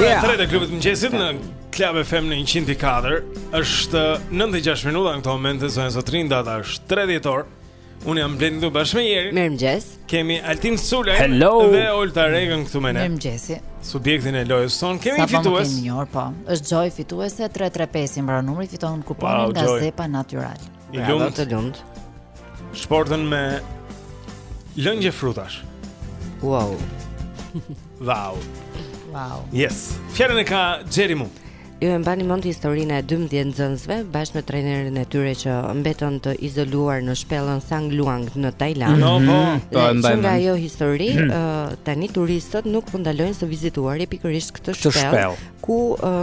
Speaker 1: Yeah. Tre të klubit të mëngjesit në Club FM në 100.4 është 9 e 6 minuta në këto momente zonja zotërinj data është 3 dhjetor Unë jam Blendi bashkë me Xheri
Speaker 2: Mirëmëngjes
Speaker 1: Kemi Altin Sulaj
Speaker 3: Hello
Speaker 1: Dhe Olta Reka këtu me ne
Speaker 4: Mirëmëngjesi
Speaker 1: Subjektin e lojës sonë Kemi
Speaker 4: Sa
Speaker 1: fitues Sa
Speaker 4: po më kemi njërë po është kjo fituese 335 i mbaron numri fiton kuponin
Speaker 1: wow,
Speaker 4: nga
Speaker 1: joy.
Speaker 4: Zepa Natural
Speaker 1: I
Speaker 2: Bravo,
Speaker 1: lumtë
Speaker 2: të lumtë
Speaker 1: Shportën me Lëngje frutash
Speaker 2: Wow
Speaker 1: Wow
Speaker 4: Wow
Speaker 1: Yes Fjalën e ka Xheri Mund
Speaker 2: Ju e mbani mend historinë e 12 nxënësve bashkë me trajnerin e tyre që mbetën të izoluar në shpellën Tham Luang në Tajlandë.
Speaker 1: Jo, po, mhm.
Speaker 3: po e mbaj.
Speaker 2: Nga ajo histori, mhm. ë tani turistët nuk po ndalojnë së vizituari pikërisht këtë shpellë ku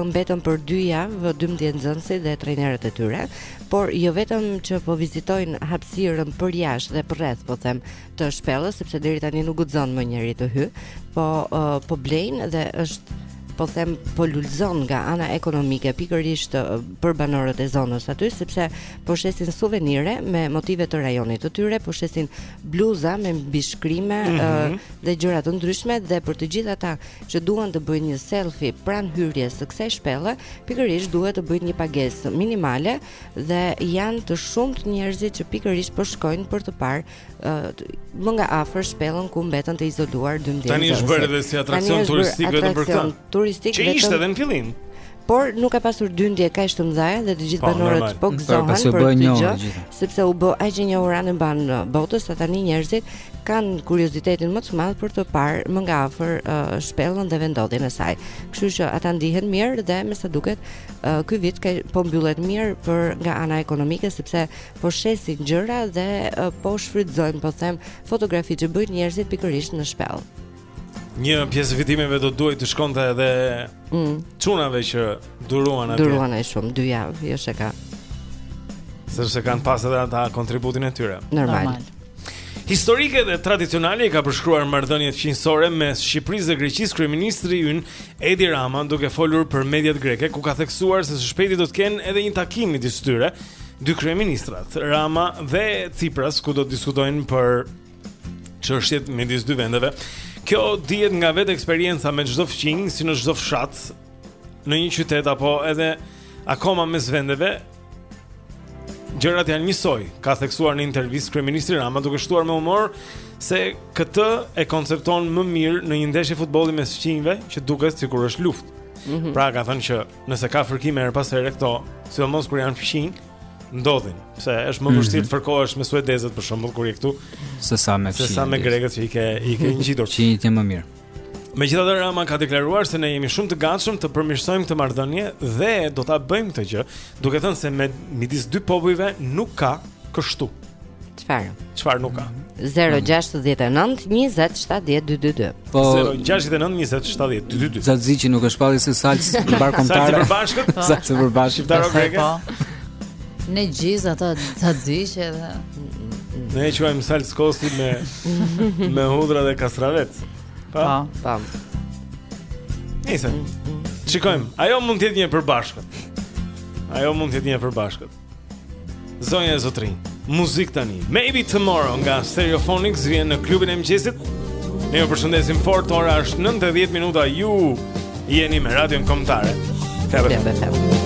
Speaker 2: mbetën për 2 javë 12 nxënësit dhe trajnerët e tyre, por jo vetëm që po vizitojnë hapësirën përjashta dhe përreth, po them, të shpellës sepse deri tani nuk guxon më njeri të hyjë, po uh, po blejnë dhe është po them po lulzon nga ana ekonomike pikërisht për banorët e zonës aty sepse po shesin suvenire me motive të rajonit të tyre, po shesin bluza me mbishkrime mm
Speaker 1: -hmm.
Speaker 2: dhe gjëra të ndryshme dhe për të gjithë ata që duan të bëjnë një selfie pranë hyrjes së kësaj shpelle, pikërisht duhet të bëjnë një pagesë minimale dhe janë të shumtë njerëzit që pikërisht po shkojnë për të parë më nga afër shpellën ku mbetën të izoluar 12 njerëz.
Speaker 1: Tani është bërë edhe si atraksion turistik vetëm për këtë.
Speaker 2: Turistik vetëm.
Speaker 1: Që ishte edhe në fillim.
Speaker 2: Por nuk ka pasur dyndje kaq të mëdha dhe të gjithë
Speaker 1: po,
Speaker 2: banorët po gëzohen për këtë gjë, sepse u bë aq e njohur anembanë uh, botës sa tani njerëzit kanë kuriozitetin më të madh për të parë më nga afër uh, shpellën dhe vendndodhjen e saj. Kështu që ata ndihen mirë dhe me sa duket uh, ky vit ka po mbyllet mirë për nga ana ekonomike sepse po shesin gjëra dhe po shfrytëzojnë, po them, fotografi që bëjnë njerëzit pikërisht në shpellë.
Speaker 1: Një pjesë e fitimeve do duhet të shkonte edhe
Speaker 2: mm.
Speaker 1: çunave që duruan atje.
Speaker 2: Duruan aq shumë dy javë, jo se ka.
Speaker 1: Sepse kanë pas edhe ata kontributin e tyre.
Speaker 2: Normal. Normal.
Speaker 1: Historike dhe tradicionale i ka përshkruar marrëdhëniet fqinjësore mes Shqipërisë dhe Greqisë kryeministri ynë Edi Rama duke folur për mediat greke ku ka theksuar se së shpejti do të kenë edhe një takim midis tyre. Të Dy kryeministrat, Rama dhe Cipras, ku do të diskutojnë për çështjet midis dy vendeve. Kjo dihet nga vetë eksperienca me çdo fqinj, si në çdo fshat, në një qytet apo edhe akoma mes vendeve. Gjërat janë njësoj, ka theksuar në intervistë kryeministri Rama duke shtuar me humor se këtë e koncepton më mirë në një ndeshje futbolli mes fqinjve që duket sikur është luftë.
Speaker 2: Mm -hmm.
Speaker 1: Pra ka thënë që nëse ka fërkime herë pas here këto, sidomos kur janë fqinj, ndodhin, se është më vështirë të mhm. fërkohesh me suedezët për shembull kur je këtu,
Speaker 3: sesa me
Speaker 1: fqinj. Sesa me grekët që i ke i ke ngjitur.
Speaker 3: Fqinjit janë më mirë.
Speaker 1: Megjithatë Rama ka deklaruar se ne jemi shumë të gatshëm të përmirësojmë këtë marrëdhënie dhe do ta bëjmë këtë gjë, duke thënë se me midis dy popujve nuk ka kështu.
Speaker 2: Çfarë?
Speaker 1: Çfarë nuk ka?
Speaker 2: 069 20 70 222.
Speaker 3: Po
Speaker 1: 069 20 70 222.
Speaker 3: Xaxiqi nuk është pallë se salcë mbarëkombëtare.
Speaker 1: Salc përbashkët?
Speaker 3: Salc përbashkët.
Speaker 1: Darkë greke.
Speaker 4: Po. Ne gjizë ata xaxiqi edhe
Speaker 1: Ne e quajmë salcë kosi me me hudra dhe kastravec. Pa.
Speaker 2: Pa.
Speaker 1: Nice. Shikojmë. Ajo mund të jetë një e përbashkët. Ajo mund të jetë një përbashkët. Zonja e zotërinj, muzikë tani Maybe Tomorrow nga Stereophonics Vjen në klubin e mëngjesit Ne ju përshëndesim fort, ora është 9
Speaker 2: e
Speaker 1: 10 minuta Ju jeni me radion kombëtare Fem FM Fem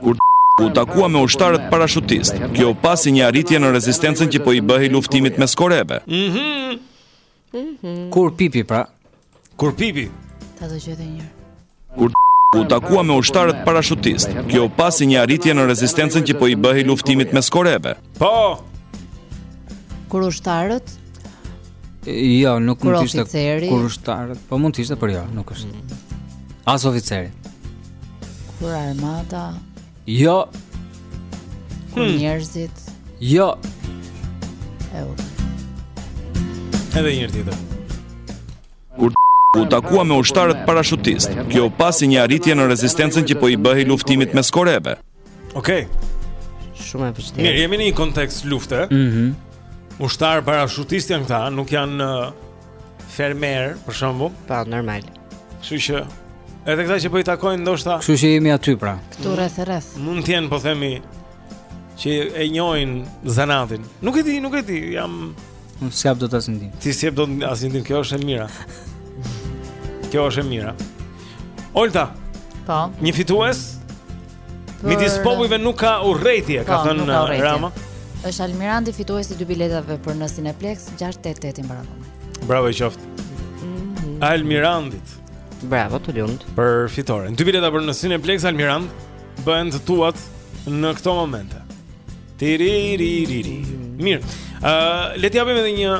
Speaker 8: Kur u takua me ushtarët parashutistë, kjo u pa si një arritje në rezistencën që po i bëhej luftimit mes Koreve.
Speaker 3: Kur pipi pra?
Speaker 1: Kur pipi?
Speaker 4: Ta do gjete një.
Speaker 8: Kur u takua me ushtarët parashutistë, kjo u pa si një arritje në rezistencën që po i bëhej luftimit mes Koreve.
Speaker 1: Po.
Speaker 4: Kur ushtarët
Speaker 3: Jo, nuk mund të ishte kur ushtarët, po mund të ishte, por jo, nuk është. As oficeri.
Speaker 4: Kur armata
Speaker 3: Jo
Speaker 4: Kur
Speaker 1: hmm.
Speaker 4: njerëzit
Speaker 3: Jo
Speaker 4: Evo
Speaker 1: Edhe një tjetër.
Speaker 8: Kur u takua me ushtarët parashutistë, kjo u pa si një arritje në rezistencën që po i bëhej luftimit mes Koreve.
Speaker 1: Okej. Okay.
Speaker 2: Shumë e vështirë.
Speaker 1: Mirë, jemi në një kontekst lufte.
Speaker 3: Mhm.
Speaker 1: Mm Ushtarë parashutistë janë këta, nuk janë uh, fermerë, për shembull.
Speaker 2: Po, normal.
Speaker 1: Kështu që edhe këta që po i takojnë ndoshta.
Speaker 3: Kështu që jemi aty pra.
Speaker 4: Këtu rreth rreth.
Speaker 1: Mund të jenë po themi që e njohin zanatin. Nuk e di, nuk e di, jam
Speaker 3: Unë s'jap dot asnjë ndihmë
Speaker 1: Ti s'jep dot asnjë ndihmë, kjo është e mira Kjo është e mira Olta
Speaker 4: Po
Speaker 1: Një fitues
Speaker 4: Për...
Speaker 1: Midis popujve nuk ka urrejtje,
Speaker 4: po, ka
Speaker 1: thënë
Speaker 4: uh,
Speaker 1: Rama
Speaker 4: është Almirandi fitues i dy biletave për në Cineplex 688 i mbaron.
Speaker 1: Bravo i qoftë. Mm -hmm. Almirandit.
Speaker 2: Bravo, të lumtë.
Speaker 1: Për fitoren. Dy bileta për në Cineplex Almirand bëhen të tuat në këto momente. Tiriririri. Mirë. Ë, uh, le të japim edhe një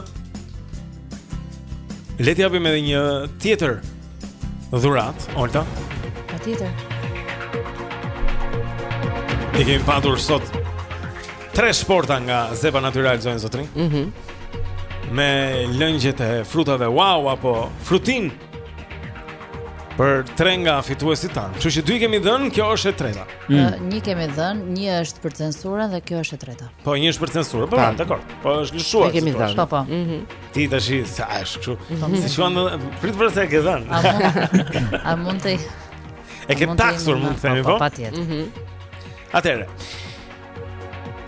Speaker 1: Le të japim edhe një tjetër dhuratë, Olta.
Speaker 4: Patjetër.
Speaker 1: Ne kemi patur sot tre shporta nga Zepa Natural Zonë Zotrin.
Speaker 2: Mhm.
Speaker 1: Mm me lëngjet e frutave wow apo frutin Për tre nga fituesit tanë. Kështu që dy i kemi dhënë, kjo është e treta.
Speaker 4: Mm. Një kemi dhënë, një është për censurën dhe kjo është e treta.
Speaker 1: Po, një është për censurën. Po, dakor. Po është lëshuar.
Speaker 2: Ne kemi dhënë.
Speaker 4: Po, po.
Speaker 2: Mhm.
Speaker 1: Mm Ti tash i sa është kështu.
Speaker 4: Mhm.
Speaker 1: Si quan prit për sa e ke dhënë.
Speaker 4: A mund të
Speaker 1: E ke taksur mund të themi
Speaker 4: po?
Speaker 1: Po,
Speaker 4: patjetër.
Speaker 2: Mhm.
Speaker 1: Mm Atëherë.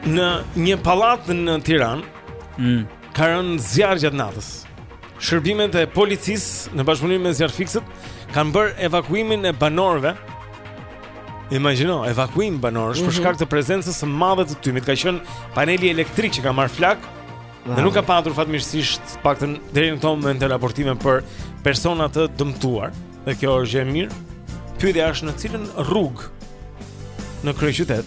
Speaker 1: Në një pallat në Tiranë,
Speaker 3: mm.
Speaker 1: Ka rënë zjarr gjatë natës. Shërbimet e policisë në bashkëpunim me zjarrfikësit kanë bërë evakuimin e banorëve. Imagjino, evakuim banorësh mm -hmm. për
Speaker 2: mhm.
Speaker 1: shkak të prezencës së madhe të tymit. Ka qenë paneli elektrik që ka marrë flakë. Dhe nuk ka patur fatmirësisht paktën deri në këto momente raportime për persona të dëmtuar. Dhe kjo është gjë e mirë. Pyetja është në cilën rrugë në kryeqytet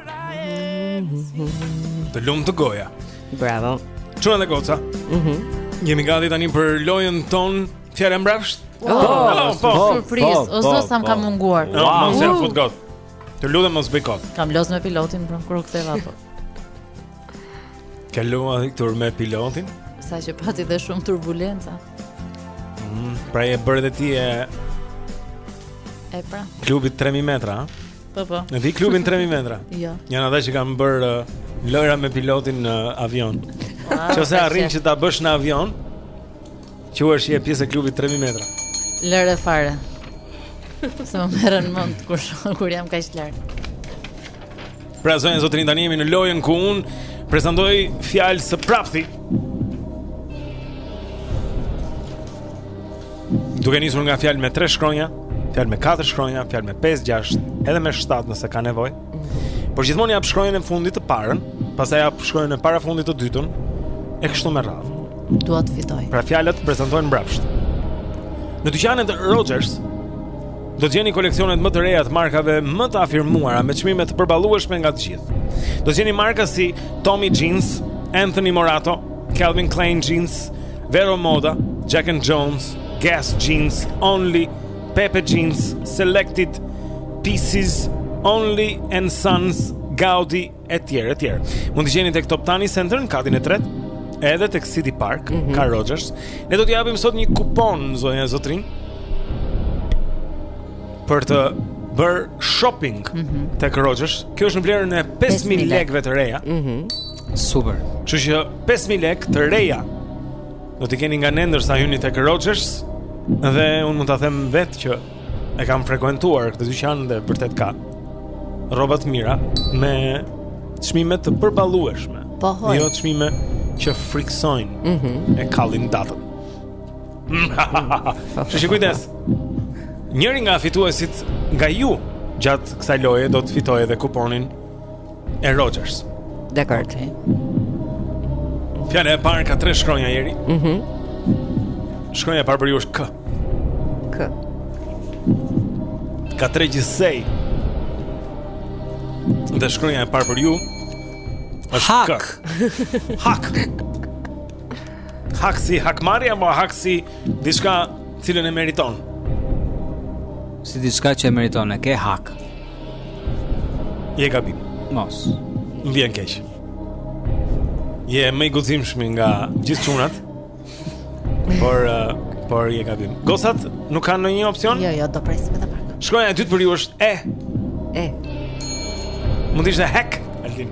Speaker 1: Të lumtë goja
Speaker 2: Bravo
Speaker 1: Çuna dhe goca
Speaker 2: Mhm mm
Speaker 1: Jemi gati tani për lojën tonë Fjalë mbrapsht
Speaker 4: Po,
Speaker 1: po, po,
Speaker 4: po Surpriz, po, po, o zot sa më ka munguar
Speaker 1: Wow, wow. mos ia fut kot Të lutem mos bëj kot
Speaker 4: Kam loz me pilotin, bro, kur u ktheva po
Speaker 1: Ka luajtur me pilotin
Speaker 4: Saqë pati dhe shumë turbulenca
Speaker 1: mm, Pra je bërë dhe ti e
Speaker 4: E pra
Speaker 1: Klubi 3000 metra, ha?
Speaker 4: Po po.
Speaker 1: E di klubin 3000 metra.
Speaker 4: Jo.
Speaker 1: Janë ata që kanë bërë uh, lojra me pilotin në uh, avion.
Speaker 4: Ah, nëse
Speaker 1: arrin që ta bësh në avion, quhesh je pjesë e klubit 3000 metra.
Speaker 4: Lëre fare. Sa më merren mendtë kur kur jam kaq lart.
Speaker 1: Pra zonja e zotërinj tani jemi në lojën ku unë prezantoj fjalë së prapthi. Duke nisur nga fjalë me 3 shkronja, fjalë me 4 shkronja, fjalë me 5, 6, edhe me 7 nëse ka nevojë. Por gjithmonë jap shkronjën e fundit të parën, pastaj jap shkronjën e parafundit të dytën, e kështu me radhë.
Speaker 4: Dua të fitoj.
Speaker 1: Pra fjalët prezantohen mbrapsht. Në dyqanet Rogers do të gjeni koleksionet më të reja të markave më të afirmuara me çmime të përballueshme nga të gjithë. Do të gjeni marka si Tommy Jeans, Anthony Morato, Calvin Klein Jeans, Vero Moda, Jack and Jones, Guess Jeans, Only, Pepe Jeans, Selected, Pieces, Only and Sons, Gaudi, e tjerë, e tjerë. Mund t'i gjeni tek Toptani Center në katin e tretë, edhe tek City Park, mm -hmm. Ka Rogers. Ne do t'i japim sot një kupon, zonja e zotërinj, për të bërë shopping mm -hmm. tek Rogers. Kjo është në vlerën e 5.000 lekëve të reja.
Speaker 2: Mm -hmm.
Speaker 3: Super.
Speaker 1: Kështu që 5000 lekë të reja do t'i keni nga ne ndërsa hyni tek Rogers dhe unë mund ta them vetë që e kam frekuentuar këtë dyqan dhe vërtet ka rroba të mira me çmime të përballueshme.
Speaker 4: Po hoj.
Speaker 1: Jo çmime që friksojnë.
Speaker 2: Mhm.
Speaker 1: Mm e kallin datën. Kështu që kujdes. Njëri nga fituesit nga ju gjatë kësaj loje do të fitojë edhe kuponin e Rogers.
Speaker 2: Dakord.
Speaker 4: Okay.
Speaker 1: Fjala e parë ka tre shkronja Eri.
Speaker 2: Mhm.
Speaker 1: Mm shkronja e parë për ju është K.
Speaker 2: K.
Speaker 1: Ka tre gjithsej. Dhe shkronja e parë për ju është
Speaker 3: hak.
Speaker 1: K. Hak. Hak si hakmarrja, apo hak si diçka cilën e meriton.
Speaker 3: Si diçka që e meriton, e ke hak.
Speaker 1: Je gabim.
Speaker 3: Mos.
Speaker 1: Më vjen keq. Je më i guximshmi nga gjithë çunat. Por uh, por je gabim. Gocat nuk kanë ndonjë opsion?
Speaker 4: Jo, jo, do presim edhe pak.
Speaker 1: Shkronja e dytë për ju është e.
Speaker 2: E.
Speaker 1: Mund të ishte hack, Altin.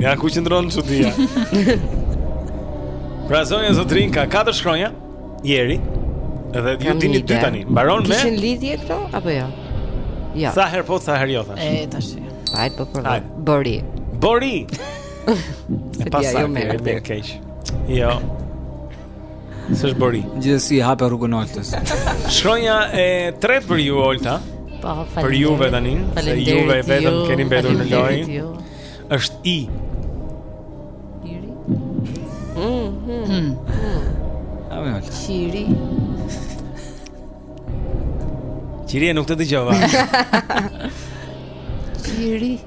Speaker 1: Ja ku qëndron çudia. pra zonja zotërinj ka katër shkronja, Jeri. Edhe ju dini dy tani. Mbaron me
Speaker 2: Kishin lidhje këto apo jo? Jo.
Speaker 1: Sa herë po, sa herë jo thashë.
Speaker 4: E tash.
Speaker 2: Hajt po
Speaker 1: për
Speaker 2: Bori.
Speaker 1: Bori. e pasaktë,
Speaker 2: jo
Speaker 1: me keq. Jo. S'është bori.
Speaker 3: Gjithsesi hape rrugën Oltës.
Speaker 1: Shkronja e tretë për ju Olta.
Speaker 4: Po, faleminderit.
Speaker 1: Për juve tani, se juve vetëm keni mbetur në lojë. Është i.
Speaker 4: Iri.
Speaker 2: Mm. Mm.
Speaker 3: A më Olta.
Speaker 4: Qiri.
Speaker 1: Qiri nuk të dëgjova.
Speaker 4: Qiri.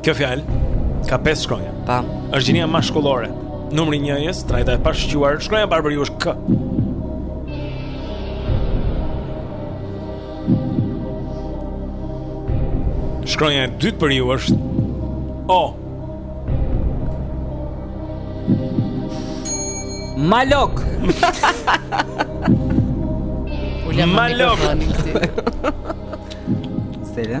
Speaker 1: Kjo fjalë ka pesë shkronja.
Speaker 2: Pa.
Speaker 1: Është gjinia mashkullore. Numri njëjës, trajta e pashquar. Shkronja e parë për ju është K. Shkronja e dytë për ju është O.
Speaker 3: Malok.
Speaker 1: Malok.
Speaker 3: Stella.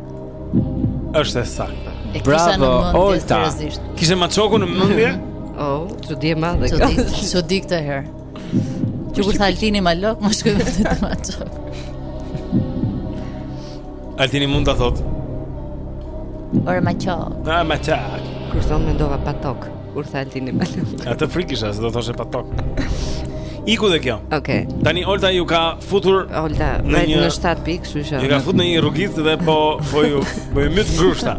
Speaker 3: Është
Speaker 4: e
Speaker 1: saktë.
Speaker 3: Bravo, Olta.
Speaker 1: Kishe maçoku në mëndje?
Speaker 2: Oh, që di e ma dhe
Speaker 4: ka. Që di këtë herë. Që kur tha Altini malok, më shkoi mendja te maçoku.
Speaker 1: Altini mund të thotë.
Speaker 4: Ore maçok.
Speaker 1: Ore maçok.
Speaker 2: Kur thonë mendova patok. Kur tha Altini patok.
Speaker 1: Atë frikë kisha, se do thoshe patok. Iku dhe kjo.
Speaker 2: Okej. Okay.
Speaker 1: Tani Olta ju ka futur
Speaker 2: Olta
Speaker 1: në një
Speaker 2: në 7 pikë, kështu që.
Speaker 1: Ju ka futur në një rrugicë dhe po po ju po ju myt në grushta.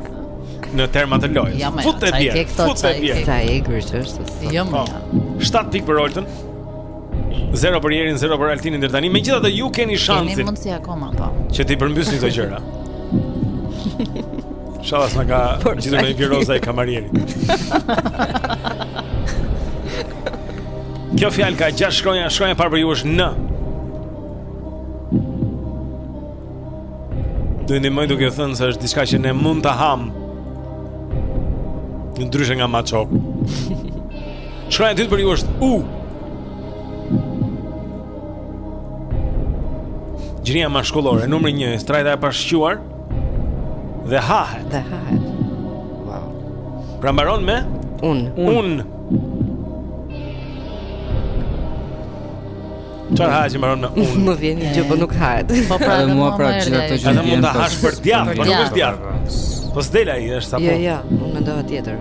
Speaker 1: Në terma të lojës.
Speaker 4: Ja,
Speaker 1: Fut e bjerë, fut e bjerë.
Speaker 2: Sa e egër që është.
Speaker 4: Jo, më.
Speaker 1: 7 po. pikë për Oltën. 0 për Jerin, 0 për Altinin deri tani. Megjithatë ju keni shansin.
Speaker 4: Keni mundësi akoma, po.
Speaker 1: Që t'i përmbysni këto gjëra. Ishalla s'na kap gjithë ne viroza e kamarierit. Kjo fjalë ka gjashtë shkronja, shkronja e parë për ju është në. Do ju ndihmoj duke thënë se është diçka që ne mund ta hamë. Ndryshe nga maçok. Shkronja e dytë për ju është u. Gjinia mashkullore, numri njëjës, trajta e pashquar. Dhe hahet.
Speaker 2: Dhe hahet. Wow.
Speaker 1: Pra mbaron me
Speaker 2: un.
Speaker 1: Un. Çfarë hahet që mbaron me un?
Speaker 2: Më vjen gjë, po nuk hahet.
Speaker 4: Po pra,
Speaker 3: edhe mua pra gjithë
Speaker 4: ato
Speaker 3: që.
Speaker 1: Edhe mund ta hash për djathtë, po nuk është djathtë. Po s'dele ai është apo?
Speaker 2: Jo, jo, unë mendova tjetër.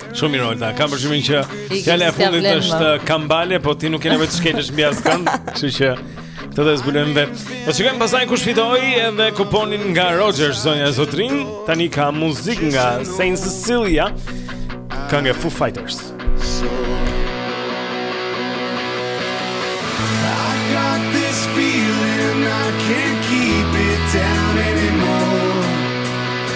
Speaker 1: Shumë mirë Olta. Kam përshtypjen që fjala e fundit është kambale, po ti nuk ke nevojë të shkelësh mbi askënd, kështu që këtë do ta zbulojmë vetë. Po shikojmë pastaj kush fitoi edhe kuponin nga Rogers zonja e zotërinj. Tani ka muzikë nga Saint Cecilia. Kënga e Foo Fighters.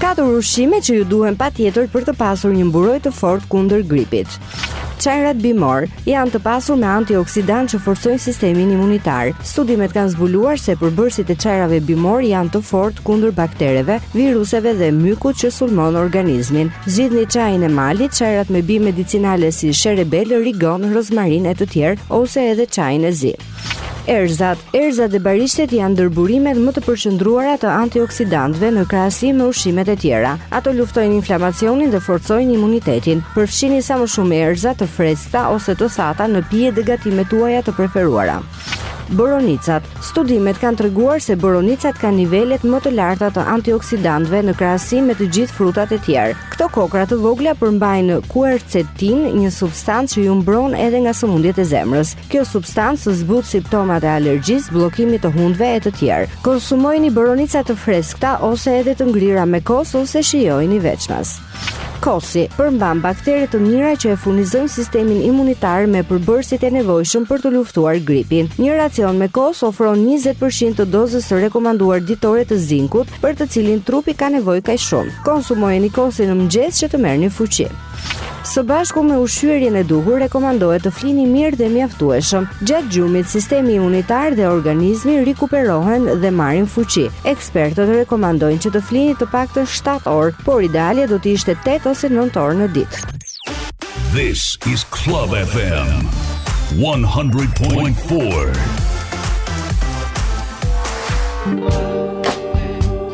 Speaker 2: Katër ushqime që ju duhen patjetër për të pasur një mburojë të fortë kundër gripit. Çajrat bimorë janë të pasur me antioksidantë që forcojnë sistemin imunitar. Studimet kanë zbuluar se përbërësit e çajrave bimorë janë të fortë kundër baktereve, viruseve dhe mykut që sulmon organizmin. Zgjidhni çajin e malit, çajrat me bimë medicinale si sherebelë, rigon, rozmarin e të tjerë ose edhe çajin e zi. Erëzat, erëzat dhe barishtet janë ndër burimet më të përqendruara të antioksidantëve në krahasim me ushqimet e tjera. Ato luftojnë inflamacionin dhe forcojnë imunitetin. Përfshini sa më shumë erëza të freskëta ose të thata në pijet dhe gatimet tuaja të preferuara. Boronicat. Studimet kanë treguar se boronicat kanë nivelet më të larta të antioksidantëve në krahasim me të gjithë frutat e tjerë. Këto kokrra të vogla përmbajnë kuercetinë, një substancë që ju mbron edhe nga sëmundjet e zemrës. Kjo substancë zbut simptomat e alergjisë, bllokimit të hundëve e të tjerë. Konsumojini boronicat të freskëta ose edhe të ngrira me kos ose shijojini veçmas. Kosi përmban baktere të mira që e furnizojnë sistemin imunitar me përbërësit e nevojshëm për të luftuar gripin. Një racion me kos ofron 20% të dozës së rekomanduar ditore të zinkut, për të cilin trupi ka nevojë kaq shumë. Konsumojeni kosin në mëngjes që të merrni fuqi. Së bashku me ushqyerjen e duhur rekomandohet të flini mirë dhe mjaftueshëm. Gjatë gjumit sistemi imunitar dhe organizmi rikuperohen dhe marrin fuqi. Ekspertët rekomandojnë që të flini të paktën 7 orë, por idealja do të ishte 8 ose 9 orë në ditë.
Speaker 6: This is Club FM 100.4.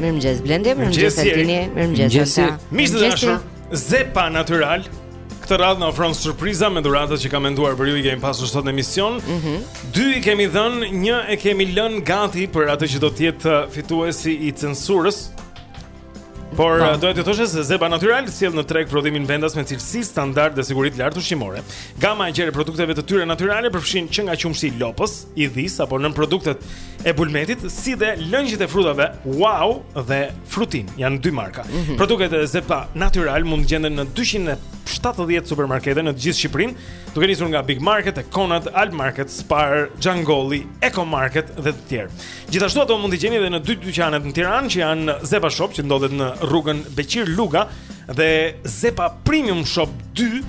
Speaker 2: Mirëmëngjes Blendi, mirëmëngjes Altini, mirëmëngjes Anta.
Speaker 1: Miq të dashur, Zepa Natural. Këtë radhë na ofron surpriza me dhuratat që ka menduar për ju i kemi pasur sot në emision. Mm -hmm. Dy i kemi dhënë, një e kemi lënë gati për atë që do të jetë uh, fituesi i censurës. Por
Speaker 3: pa. Po.
Speaker 1: Uh, doja të thoja se Zepa Natural sjell në treg prodhimin vendas me cilësi, standard dhe siguri të lartë ushqimore. Gama e gjerë e produkteve të tyre natyrale përfshin që nga qumështi i lopës, i dhis apo nën produktet e bulmetit, si dhe lëngjet e frutave Wow dhe Frutin, janë dy marka.
Speaker 3: Mm -hmm.
Speaker 1: Produktet e Zepa Natural mund të gjenden në 270 supermarkete në të gjithë Shqipërinë, duke nisur nga Big Market, e Conad, Alp Market, Spar, Xhangolli, Eco Market dhe të tjerë. Gjithashtu ato mund t'i gjeni edhe në dy dyqanet në Tiranë që janë Zepa Shop që ndodhet në rrugën Beqir Luga dhe Zepa Premium Shop i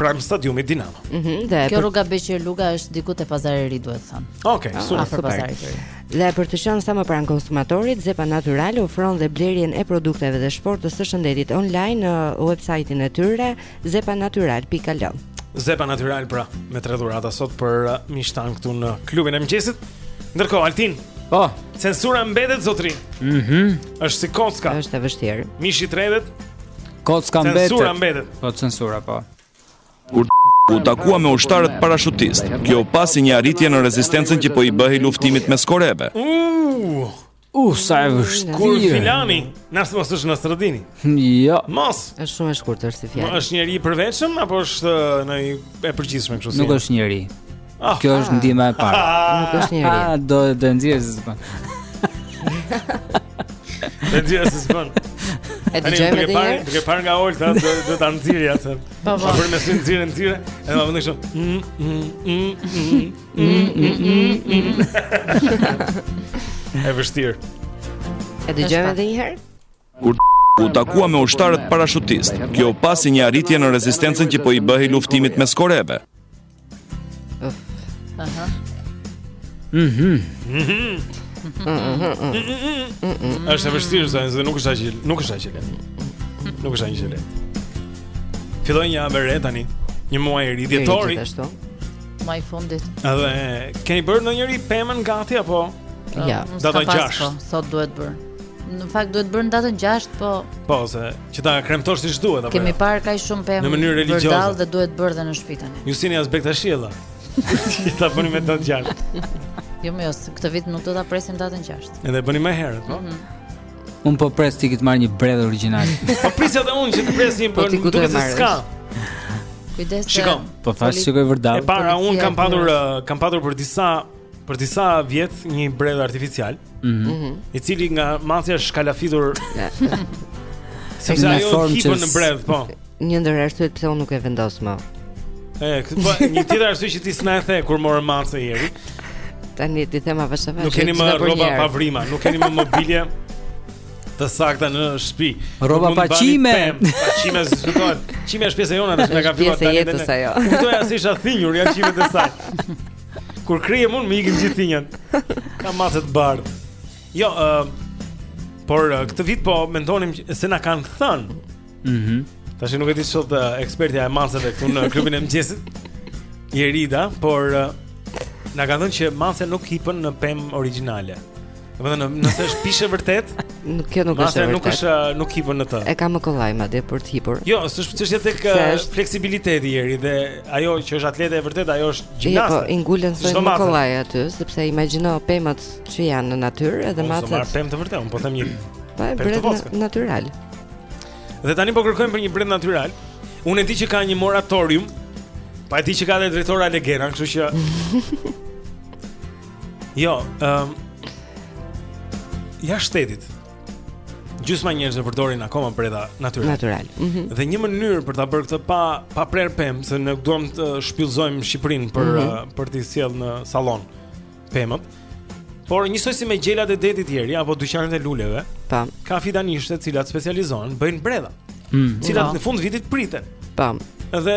Speaker 1: pranë stadiumit Dinamo.
Speaker 2: Mhm. Mm dhe
Speaker 4: kjo rruga Beqir Luga është diku te Pazari i Ri duhet të them.
Speaker 1: Okej,
Speaker 2: okay,
Speaker 1: super.
Speaker 4: Afër Pazarit të Ri.
Speaker 2: Dhe për të qenë sa më pranë konsumatorit, Zepa Natural ofron dhe blerjen e produkteve dhe shportës së shëndetit online në websajtin e tyre zepanatural.al.
Speaker 1: Zepa Natural pra, me tre dhurata sot për uh, miqtë tanë këtu në klubin e mëngjesit. Ndërkohë Altin,
Speaker 3: po,
Speaker 1: censura mbetet zotri.
Speaker 3: Mhm.
Speaker 1: Mm është si kocka.
Speaker 2: Është e vështirë.
Speaker 1: Mishi tretet.
Speaker 3: Kocka mbetet.
Speaker 1: Censura mbetet.
Speaker 3: Po censura po.
Speaker 8: Kur u takua me ushtarët parashutistë, kjo u pa si një arritje në rezistencën që po i bëhej luftimit mes koreve.
Speaker 1: Uh,
Speaker 3: uh sa e vështirë.
Speaker 1: Ky filani, mos është në stradini.
Speaker 3: Jo.
Speaker 1: Mos.
Speaker 2: Është shumë e shkurtër si fjalë.
Speaker 1: Është njeri i përveçëm apo është ndonjë e përgjithshme kështu si?
Speaker 3: Nuk është njeri.
Speaker 1: Oh,
Speaker 3: Kjo është ah. ndihma e parë.
Speaker 2: Nuk është njeri.
Speaker 3: Ah, do ta nxjerrë se
Speaker 1: s'bën. Ta nxjerrë se s'bën.
Speaker 2: E
Speaker 1: di
Speaker 2: jemi të
Speaker 1: parë, duke parë nga Olta do do ta nxjerrë atë.
Speaker 2: Po po.
Speaker 1: Për mesin nxjerrë nxjerrë, edhe më ndihmë. Është e vështirë.
Speaker 2: E dëgjojmë edhe një herë.
Speaker 8: Kur u takua me ushtarët parashutistë, kjo u pa si një arritje në rezistencën që po i bëhej luftimit mes Koreve.
Speaker 1: Mhm. Është e vështirë se nuk është aq, nuk është aq lehtë. Nuk është aq lehtë. Filloi një javë re tani, një muaj i ri dhjetori.
Speaker 4: Muaji i fundit.
Speaker 1: A e keni bërë ndonjëri pemën gati apo?
Speaker 4: Ja,
Speaker 1: data 6.
Speaker 4: Po, sot duhet bërë. Në fakt duhet bërë në datën 6, po.
Speaker 1: Po, se që ta kremtosh siç duhet apo.
Speaker 4: Kemi
Speaker 1: jo?
Speaker 4: parë kaq shumë pemë.
Speaker 1: Në mënyrë religjioze.
Speaker 4: Vërdall dhe duhet bërë dhe në shtëpi tani.
Speaker 1: Ju s'jeni as bektashi, vlla. Që ta bëni me datë 6.
Speaker 4: Jo më jos, këtë vit nuk do ta presim datën 6.
Speaker 1: E do e bëni më herët, po. Mm -hmm.
Speaker 3: Un po pres që të marr një bredh origjinal.
Speaker 1: po pres edhe un që të pres një,
Speaker 2: po, bredh,
Speaker 1: duket se s'ka.
Speaker 4: Kujdes.
Speaker 1: Shikoj,
Speaker 3: po thashë, shikoj vërdallë.
Speaker 1: E para un kam patur kam patur për disa Për disa vjet një bredh artificial,
Speaker 3: mm -hmm.
Speaker 1: i cili nga macja është shkalafitur sepse ajo hipën në bredh, po.
Speaker 2: Një ndër arsyet pse unë nuk e vendos më.
Speaker 1: E, kjo po, një tjetër arsye që ti s'na e the kur more macen atëherë.
Speaker 2: Tani t'i themi avash avash.
Speaker 1: Nuk keni më rroba pa vrima, nuk keni më mobilje të sakta në shtëpi.
Speaker 3: Rroba pa qime.
Speaker 1: Pa qime s'e shkon. Qimja është pjesë e jona, ne
Speaker 2: kemi kaluar
Speaker 1: tani. Kujtoja se isha thinjur, janë qimet e saj. Kur krihem unë më ikin gjithë tinjat. Ka mace të bardhë. Jo, ë uh, por uh, këtë vit po mendonim se na kanë thënë.
Speaker 3: Mhm.
Speaker 1: Mm Tash nuk e di sot uh, ekspertja e maceve këtu në klubin e mëngjesit. Jerida, por uh, na kanë thënë që macja nuk hipën në pemë origjinale. Domethënë, nëse është pishë vërtet,
Speaker 2: nuk kjo nuk është e
Speaker 1: vërtetë.
Speaker 2: Macja
Speaker 1: nuk është nuk hipën në të.
Speaker 2: E ka më kollaj madje për të hipur.
Speaker 1: Jo, s'është çështje tek fleksibiliteti i Jerit dhe ajo që është atlete e vërtetë, ajo është
Speaker 2: jo,
Speaker 1: gjimnaste.
Speaker 2: Po,
Speaker 1: i ngulen
Speaker 2: thonjtë më kollaj aty, sepse imagjino pemët që janë në natyrë edhe
Speaker 1: po, macet. Po,
Speaker 2: marr
Speaker 1: pemë të vërtetë, un po them një.
Speaker 2: Po, bredh natyral.
Speaker 1: Dhe tani po kërkojmë për një bredh natyral. Unë e di që ka një moratorium. Pa e di që ka dhe drejtora Legena, kështu që Jo, ëm um, jashtë shtetit. Gjysma e njerëzve përdorin akoma bredha natyral.
Speaker 2: Natyral. Mm -hmm.
Speaker 1: Dhe një mënyrë për ta bërë këtë pa pa prerë pemë, se nuk duam të shpyllëzojmë Shqipërinë për
Speaker 2: mm
Speaker 1: -hmm. për t'i sjellë në sallon pemët. Por njësoj si me gjelat e detit Jeri apo dyqanet e luleve,
Speaker 2: ta.
Speaker 1: ka fidanishte të cilat specializohen bëjnë bredha.
Speaker 3: Mm.
Speaker 1: Të cilat
Speaker 2: po.
Speaker 1: në fund vitit priten. Tam.
Speaker 2: Po.
Speaker 1: Dhe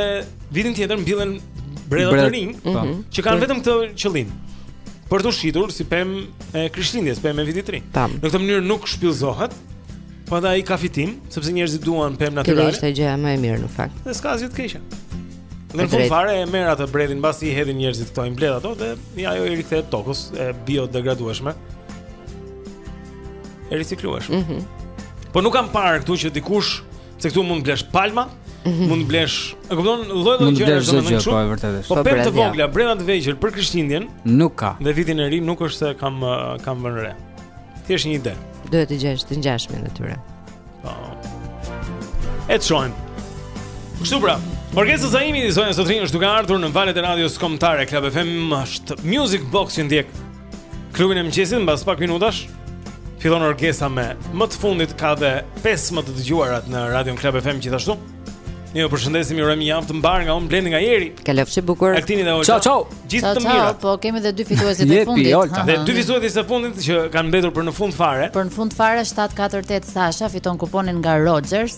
Speaker 1: vitin tjetër mbillen bredha të rinj,
Speaker 3: po.
Speaker 2: mhm.
Speaker 1: që kanë vetëm këtë qëllim. Për t'u shitur si pemë e Krishtlindjes, pemë e vitit të ri. Në këtë mënyrë nuk shpyllëzohet. Po dhe ai ka fitim, sepse njerëzit duan pemë natyrale.
Speaker 2: Kjo është gjëja më e mirë në fakt.
Speaker 1: Dhe s'ka asgjë të keqe. Në fund fare e merr atë bredhin mbasi i hedhin njerëzit këto i mbledh ato dhe ajo i rikthehet tokës e biodegradueshme. e riciklueshme.
Speaker 2: Mhm.
Speaker 1: Mm po nuk kam parë këtu që dikush se këtu mund të blesh palma,
Speaker 2: mm -hmm.
Speaker 1: mund të blesh, e kupton, lloj-lloj gjëra
Speaker 3: që
Speaker 1: mund
Speaker 3: të
Speaker 1: bësh.
Speaker 3: Po, vërtetë.
Speaker 1: Po,
Speaker 2: po
Speaker 1: për të vogla, bredha të vegjël për Krishtlindjen,
Speaker 3: nuk ka.
Speaker 1: Dhe vitin e ri nuk është se kam kam vënë re. Thjesht një ide.
Speaker 2: Duhet të gjesh të ngjashmen e atyre.
Speaker 1: Po. E të shohim. Kështu pra, Orgesa Zaimi zonja zotërinj është duke ardhur në valët e radios kombëtare Club FM është Music Box që ndjek Klubin e mëngjesit mbas pak minutash fillon Orgesa me më të fundit ka dhe 5 më të dëgjuarat në Radio Club FM gjithashtu. Ne ju përshëndesim, ju urojmë javë të mbarë nga unë Blendi nga Jeri.
Speaker 2: Kalofshi bukur.
Speaker 1: Altini dhe Olga.
Speaker 3: Ciao, ciao.
Speaker 1: Gjithë të mirat.
Speaker 4: Po kemi edhe dy fituesit e fundit.
Speaker 3: Jepi
Speaker 4: Olga.
Speaker 1: Dhe dy fituesit e fundit që kanë mbetur për në fund fare.
Speaker 4: Për në fund fare 748 Sasha fiton kuponin nga Rogers.